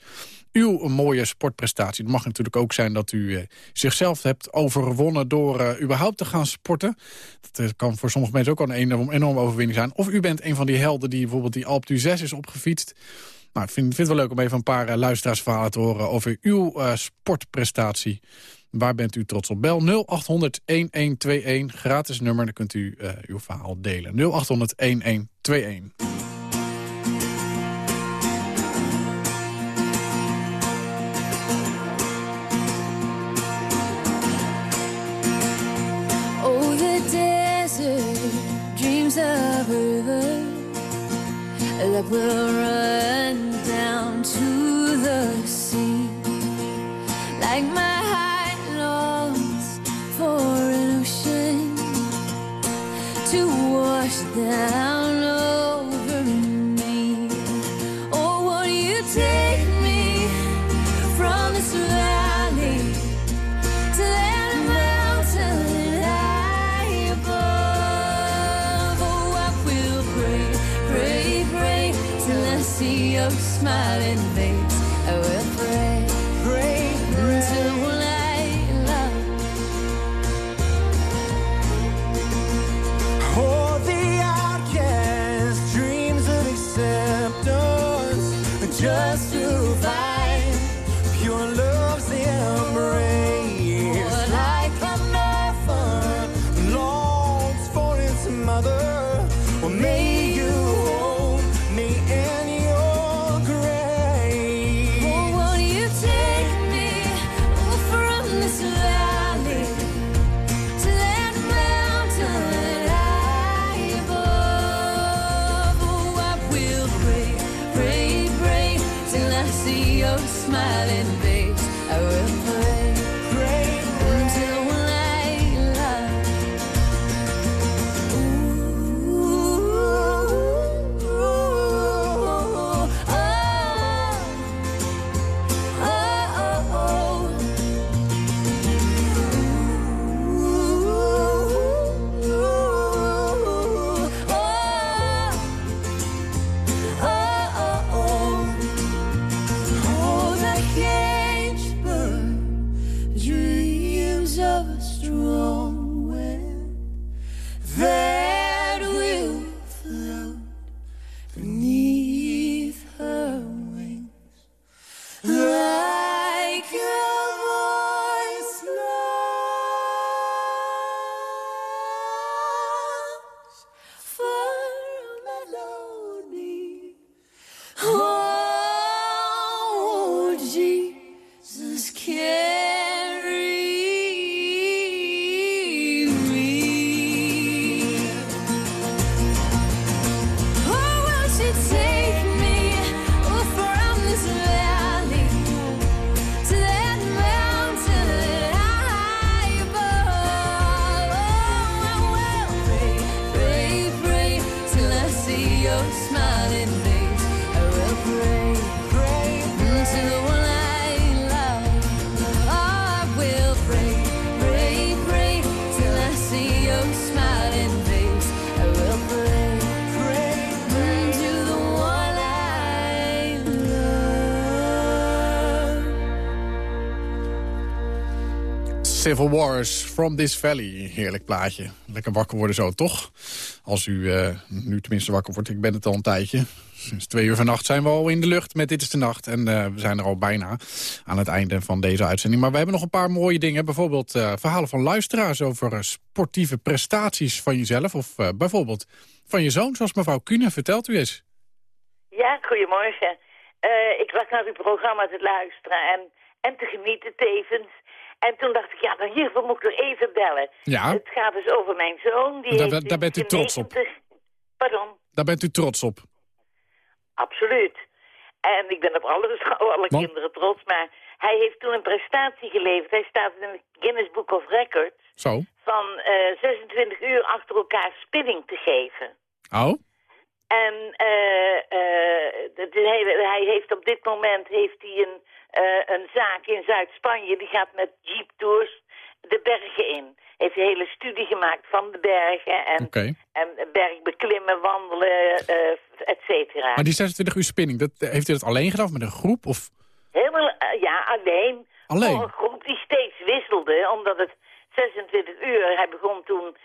uw mooie sportprestatie. Het mag natuurlijk ook zijn dat u eh, zichzelf hebt overwonnen door eh, überhaupt te gaan sporten. Dat eh, kan voor sommige mensen ook al een enorme overwinning zijn. Of u bent een van die helden die bijvoorbeeld die Alp du 6 is opgefietst. Nou, ik vind, vind, het wel leuk om even een paar luisteraarsverhalen te horen over uw sportprestatie. Waar bent u trots op? Bel 0800 1121, gratis nummer. Dan kunt u uw verhaal delen. 0800 1121. That will run down to the sea. Like my heart longs for an ocean to wash down smiling. Civil Wars from this Valley. Heerlijk plaatje. Lekker wakker worden zo, toch? Als u eh, nu tenminste wakker wordt. Ik ben het al een tijdje. Sinds twee uur vannacht zijn we al in de lucht met Dit is de Nacht. En eh, we zijn er al bijna aan het einde van deze uitzending. Maar we hebben nog een paar mooie dingen. Bijvoorbeeld eh, verhalen van luisteraars over sportieve prestaties van jezelf. Of bijvoorbeeld van je zoon, zoals mevrouw Kuhne. Vertelt u eens. Ja, goedemorgen. Ik was naar uw programma te luisteren en, en te genieten tevens. En toen dacht ik, ja, maar hiervoor moet ik nog even bellen. Ja. Het gaat dus over mijn zoon. Die Daar- daar bent u trots op. 90 Pardon? Daar bent u trots op. Absoluut. En ik ben op alle, alle Want- kinderen trots, maar hij heeft toen een prestatie geleverd. Hij staat in het Guinness Book of Records Zo. van eh, 26 uur achter elkaar spinning te geven. Oh? En de- de hele- hij heeft op dit moment heeft hij een, eh, een zaak in Zuid-Spanje. Die gaat met jeeptours de bergen in. Heeft een hele studie gemaakt van de bergen. En, Oké. en bergbeklimmen, wandelen, et cetera. Maar die 26 uur spinning, dat, heeft u dat alleen gedaan met een groep? Of... Helemaal, ja, alleen. Alleen? Voor een groep die steeds wisselde, omdat het 26 uur, hij begon toen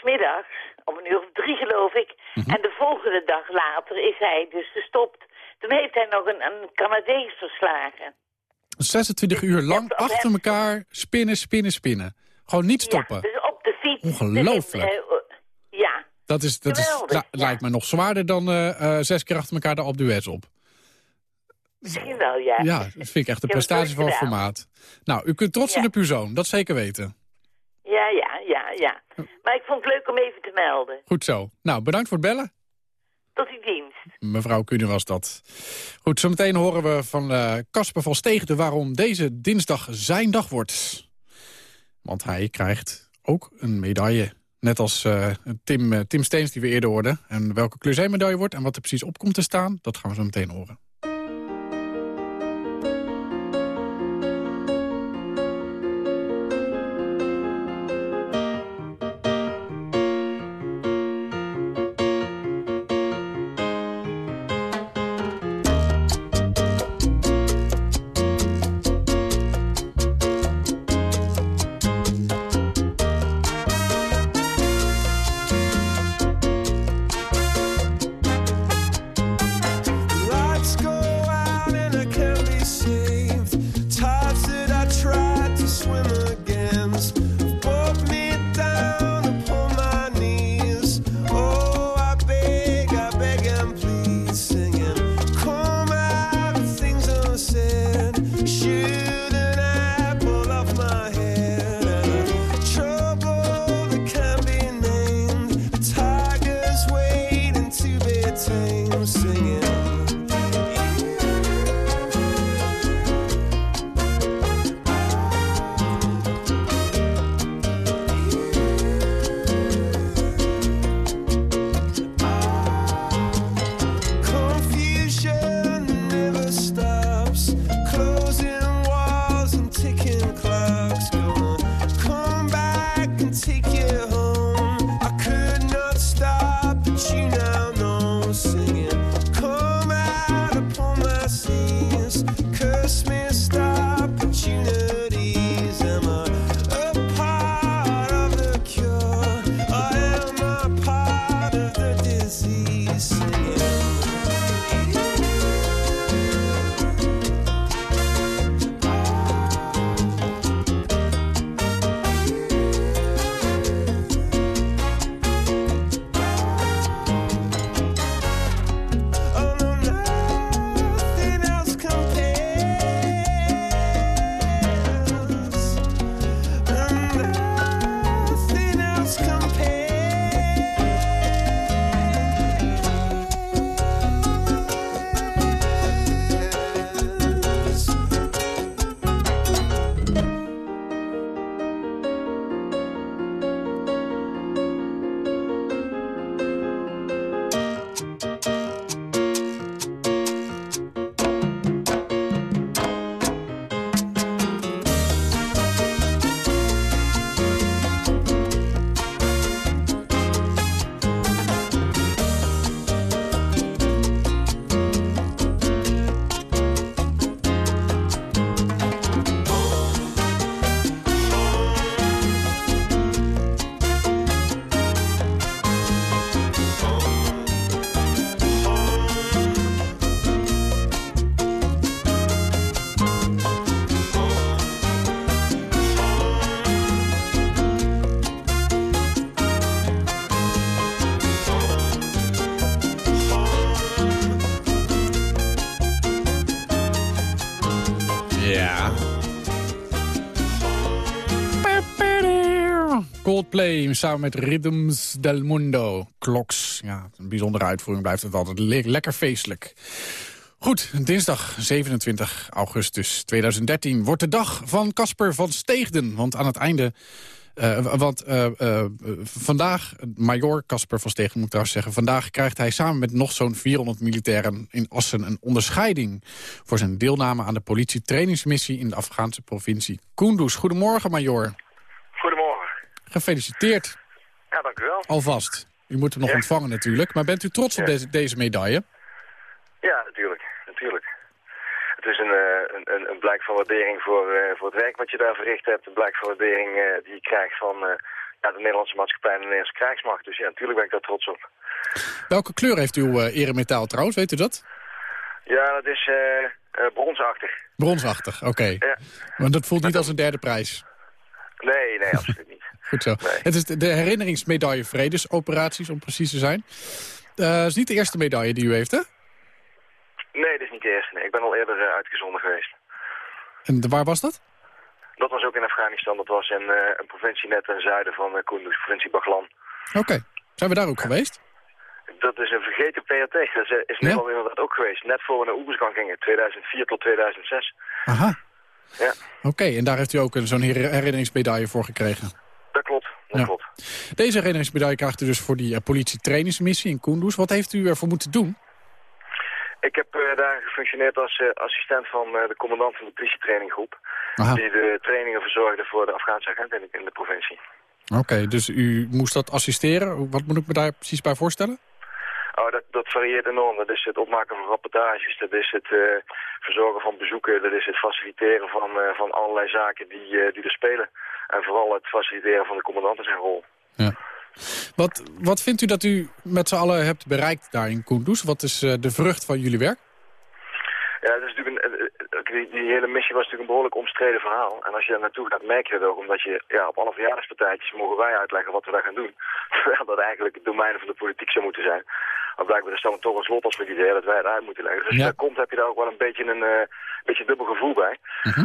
smiddags, om een uur of drie geloof ik. Mhm. En de volgende dag later is hij dus gestopt. Toen heeft hij nog een, een Canadees verslagen. 26 uur lang achter elkaar spinnen, spinnen, spinnen. Gewoon niet stoppen. Ja, dus op de fiets. Ongelooflijk. Dus, eh, ja, Dat, is, dat is, lijkt me nog zwaarder dan eh, eh, zes keer achter elkaar de Alpe d'Huez op. misschien wel, ja. Ja, dat vind ik echt een prestatie van gedaan. formaat. Nou, u kunt trots zijn op uw zoon, dat zeker weten. Ja, ja, ja, ja. Maar ik vond het leuk om even te melden. Goed zo. Nou, bedankt voor het bellen. Tot uw dienst. Mevrouw Kuhne was dat. Goed, zometeen horen we van eh, Casper van Steegde... waarom deze dinsdag zijn dag wordt. Want hij krijgt ook een medaille. Net als eh, Tim, eh, Tim Steens die we eerder hoorden. En welke kleur zijn medaille wordt en wat er precies op komt te staan... dat gaan we zo meteen horen. Samen met Rhythms del Mundo. Kloks. Ja, een bijzondere uitvoering blijft het altijd le- lekker feestelijk. Goed, dinsdag 27 augustus 2013 wordt de dag van Casper van Steegden. Want aan het einde... eh, want eh, eh, vandaag, major Casper van Steegden moet ik trouwens zeggen... vandaag krijgt hij samen met nog zo'n 400 militairen in Assen... een onderscheiding voor zijn deelname aan de politietrainingsmissie... in de Afghaanse provincie Kunduz. Goedemorgen, major. Gefeliciteerd, Ja, dank u wel. alvast. U moet hem nog Ja. ontvangen natuurlijk. Maar bent u trots op deze, deze medaille? Ja, natuurlijk. natuurlijk. Het is een, eh, een, een, blijk van waardering voor, eh, voor het werk wat je daar verricht hebt. Een blijk van waardering eh, die je krijgt van ja, de Nederlandse maatschappij en de Nederlandse krijgsmacht. Dus ja, natuurlijk ben ik daar trots op. Welke kleur heeft uw eremetaal trouwens, weet u dat? Ja, dat is bronsachtig. Bronsachtig, oké. Ja. Want dat voelt niet als een derde prijs. Nee, nee, absoluut niet. Goed zo. Het is de, herinneringsmedaille Vredesoperaties, om precies te zijn. Eh is niet de eerste medaille die u heeft, hè? Nee, dit is niet de eerste. Nee. Ik ben al eerder eh, uitgezonden geweest. En de- waar was dat? Dat was ook in Afghanistan. Dat was in eh, een provincie net ten zuiden van uh, Kunduz, provincie Baglan. Oké. Zijn we daar ook geweest? Dat is een vergeten PRT. Dat is, is Nederland inderdaad ook geweest. Net voor we naar Oeberskan gingen, 2004 tot 2006. Aha. Ja, Oké, en daar heeft u ook zo'n her- herinneringsmedaille voor gekregen. Dat klopt. Dat Ja. klopt. Deze herinneringsmedaille krijgt u dus voor die uh, politietrainingsmissie in Kunduz. Wat heeft u ervoor moeten doen? Ik heb eh, daar gefunctioneerd als eh, assistent van de commandant van de politietraininggroep. Aha. Die de trainingen verzorgde voor de Afghaanse agenten in, in de provincie. Oké, dus u moest dat assisteren. Wat moet ik me daar precies bij voorstellen? Oh, dat, dat varieert enorm. Dat is het opmaken van rapportages, dat is het eh, verzorgen van bezoeken, dat is het faciliteren van, eh, van allerlei zaken die, eh, die er spelen. En vooral het faciliteren van de commandant in zijn rol. Wat, wat vindt u dat u met z'n allen hebt bereikt daar in Kunduz? Wat is de vrucht van jullie werk? Ja, dat is natuurlijk een, die, die hele missie was natuurlijk een behoorlijk omstreden verhaal. En als je daar naartoe gaat, merk je dat ook. Omdat je ja, op alle verjaardagspartijtjes mogen wij uitleggen wat we daar gaan doen. Terwijl dat eigenlijk het domein van de politiek zou moeten zijn. Maar blijkbaar is dan toch een slot als militair dat wij het uit moeten leggen. Dus Ja. daar komt, heb je daar ook wel een beetje een eh, beetje dubbel gevoel bij.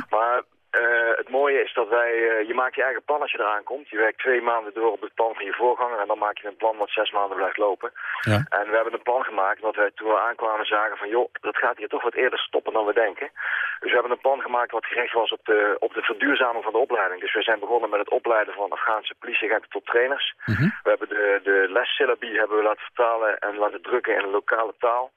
Maar eh, het mooie is dat wij, eh, je maakt je eigen plan als je eraan komt. Je werkt twee maanden door op het plan van je voorganger en dan maak je een plan wat zes maanden blijft lopen. Ja. En we hebben een plan gemaakt dat wij toen we aankwamen zagen van joh, dat gaat hier toch wat eerder stoppen dan we denken. Dus we hebben een plan gemaakt wat gericht was op de, op de verduurzaming van de opleiding. Dus we zijn begonnen met het opleiden van Afghaanse politieagenten tot trainers. We hebben de, de hebben we laten vertalen en laten drukken in een lokale taal.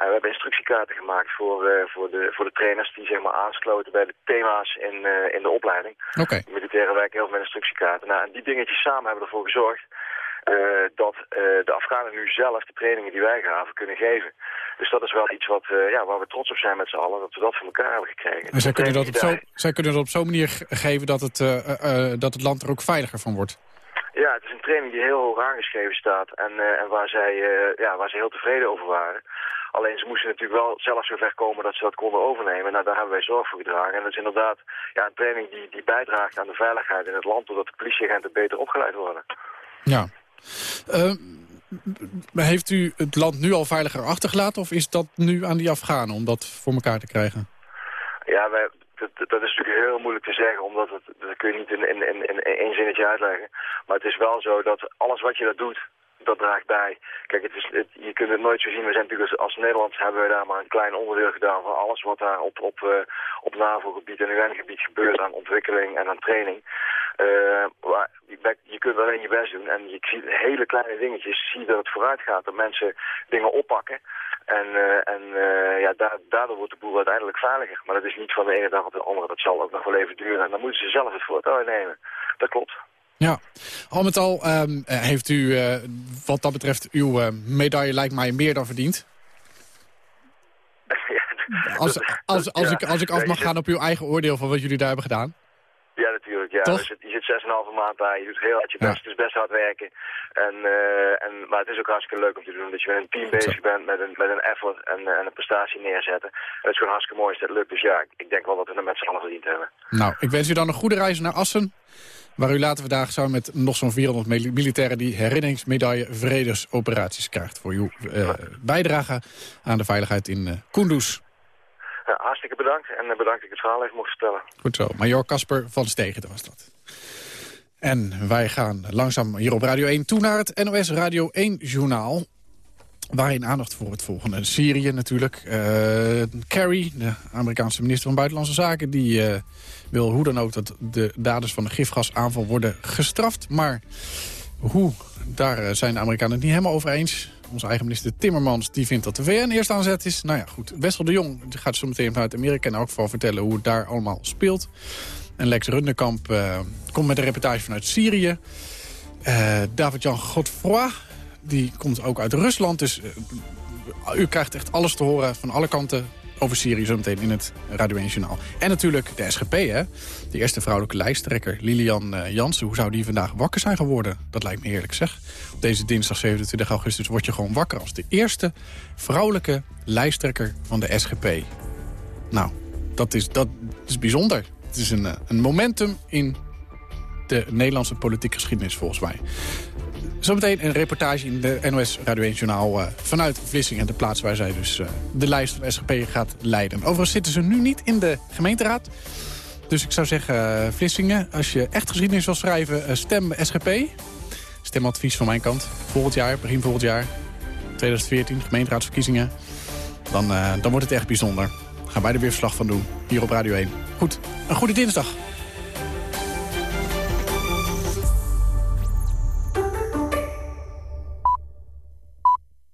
En we hebben instructiekaarten gemaakt voor, eh, voor, de, voor de trainers die zeg maar aansloten bij de thema's in, eh, in de opleiding. Oké. De militairen werken heel veel met instructiekaarten. Nou, en die dingetjes samen hebben ervoor gezorgd eh, dat eh, de Afghanen nu zelf de trainingen die wij gaven kunnen geven. Dus dat is wel iets wat, eh, ja, waar we trots op zijn met z'n allen, dat we dat voor elkaar hebben gekregen. En zij kunnen, dat op zo, zij kunnen dat op zo'n manier ge- geven dat het, eh, eh, eh, dat het land er ook veiliger van wordt. Ja, het is een training die heel hoog aangeschreven staat en, eh, en waar, zij, eh, ja, waar ze heel tevreden over waren. Alleen ze moesten natuurlijk wel zelf zover komen dat ze dat konden overnemen. Nou, daar hebben wij zorg voor gedragen. En dat is inderdaad ja, een training die, die bijdraagt aan de veiligheid in het land... doordat de politieagenten beter opgeleid worden. Ja. Eh, heeft u het land nu al veiliger achtergelaten... of is dat nu aan die Afghanen om dat voor elkaar te krijgen? Ja, wij, dat, dat is natuurlijk heel moeilijk te zeggen, omdat het, dat kun je niet in, in, in, in één zinnetje uitleggen. Maar het is wel zo dat alles wat je daar doet, dat draagt bij. Kijk, het is, je kunt het nooit zo zien. We zijn natuurlijk als, als hebben we daar maar een klein onderdeel gedaan van alles wat daar op, op, eh, op NAVO-gebied en UN-gebied gebeurt aan ontwikkeling en aan training. Eh, maar je, je kunt alleen je best doen en je ziet hele kleine dingetjes, zie dat het vooruit gaat, dat mensen dingen oppakken. En, eh, en eh, ja, da daardoor wordt de boel uiteindelijk veiliger. Maar dat is niet van de ene dag op de andere. Dat zal ook nog wel even duren. En dan moeten ze zelf het voortouw nemen. Dat klopt. Ja, al met al ehm, eh, heeft u eh, wat dat betreft uw eh, medaille lijkt mij meer dan verdiend. Als, als, als, ja. ik, als ik af mag gaan op uw eigen oordeel van wat jullie daar hebben gedaan. Ja, natuurlijk. Ja. Toch? Je zit, je zit 6,5 maand daar. Je doet heel hard je Ja. best. Het is best hard werken. En, en, maar het is ook hartstikke leuk om te doen. Dat je met een team bezig bent, met een, met een effort en, en een prestatie neerzetten. En het is gewoon hartstikke mooi als dat lukt. Dus ja, ik, ik denk wel dat we het met z'n allen verdiend hebben. Nou, ik wens u dan een goede reis naar Assen. Waar u later vandaag samen met nog zo'n 400 mil- militairen... die herinneringsmedaille Vredesoperaties krijgt... voor uw eh, bijdrage aan de veiligheid in eh Kunduz. Ja, hartstikke bedankt. En bedankt dat ik het verhaal even mocht vertellen. Goed zo. Major Casper van Stegeten was dat. En wij gaan langzaam hier op Radio 1 toe naar het NOS Radio 1-journaal. Waarin aandacht voor het volgende. Syrië natuurlijk. Uh, Kerry, de Amerikaanse minister van Buitenlandse Zaken... die uh, wil hoe dan ook dat de daders van de gifgasaanval worden gestraft. Maar hoe, daar uh, zijn de Amerikanen het niet helemaal over eens. Onze eigen minister Timmermans die vindt dat de VN eerst aan zet is. Nou ja, goed. Wessel de Jong gaat zo meteen vanuit Amerika... en ook vooral vertellen hoe het daar allemaal speelt. En Lex Runderkamp komt met een reportage vanuit Syrië. David-Jan Godfroy die komt ook uit Rusland. Dus u krijgt echt alles te horen van alle kanten over Syrië zo meteen in het Radio 1 Journaal. En natuurlijk de SGP, hè. De eerste vrouwelijke lijsttrekker, Lilian uh, Jansen. Hoe zou die vandaag wakker zijn geworden? Dat lijkt me heerlijk, zeg. Op deze dinsdag 27 augustus word je gewoon wakker... als de eerste vrouwelijke lijsttrekker van de SGP. Nou, dat is, dat is bijzonder. Het is een, een momentum in de Nederlandse politieke geschiedenis, volgens mij. Zometeen een reportage in de NOS Radio 1 Journaal uh, vanuit Vlissingen. De plaats waar zij dus uh, de lijst van SGP gaat leiden. Overigens zitten ze nu niet in de gemeenteraad. Dus ik zou zeggen, uh, Vlissingen, als je echt geschiedenis wil schrijven, stem SGP. Stemadvies van mijn kant. Volgend jaar, begin volgend jaar, 2014, gemeenteraadsverkiezingen. Dan, dan wordt het echt bijzonder. Gaan wij er weer verslag van doen, hier op Radio 1. Goed, een goede dinsdag.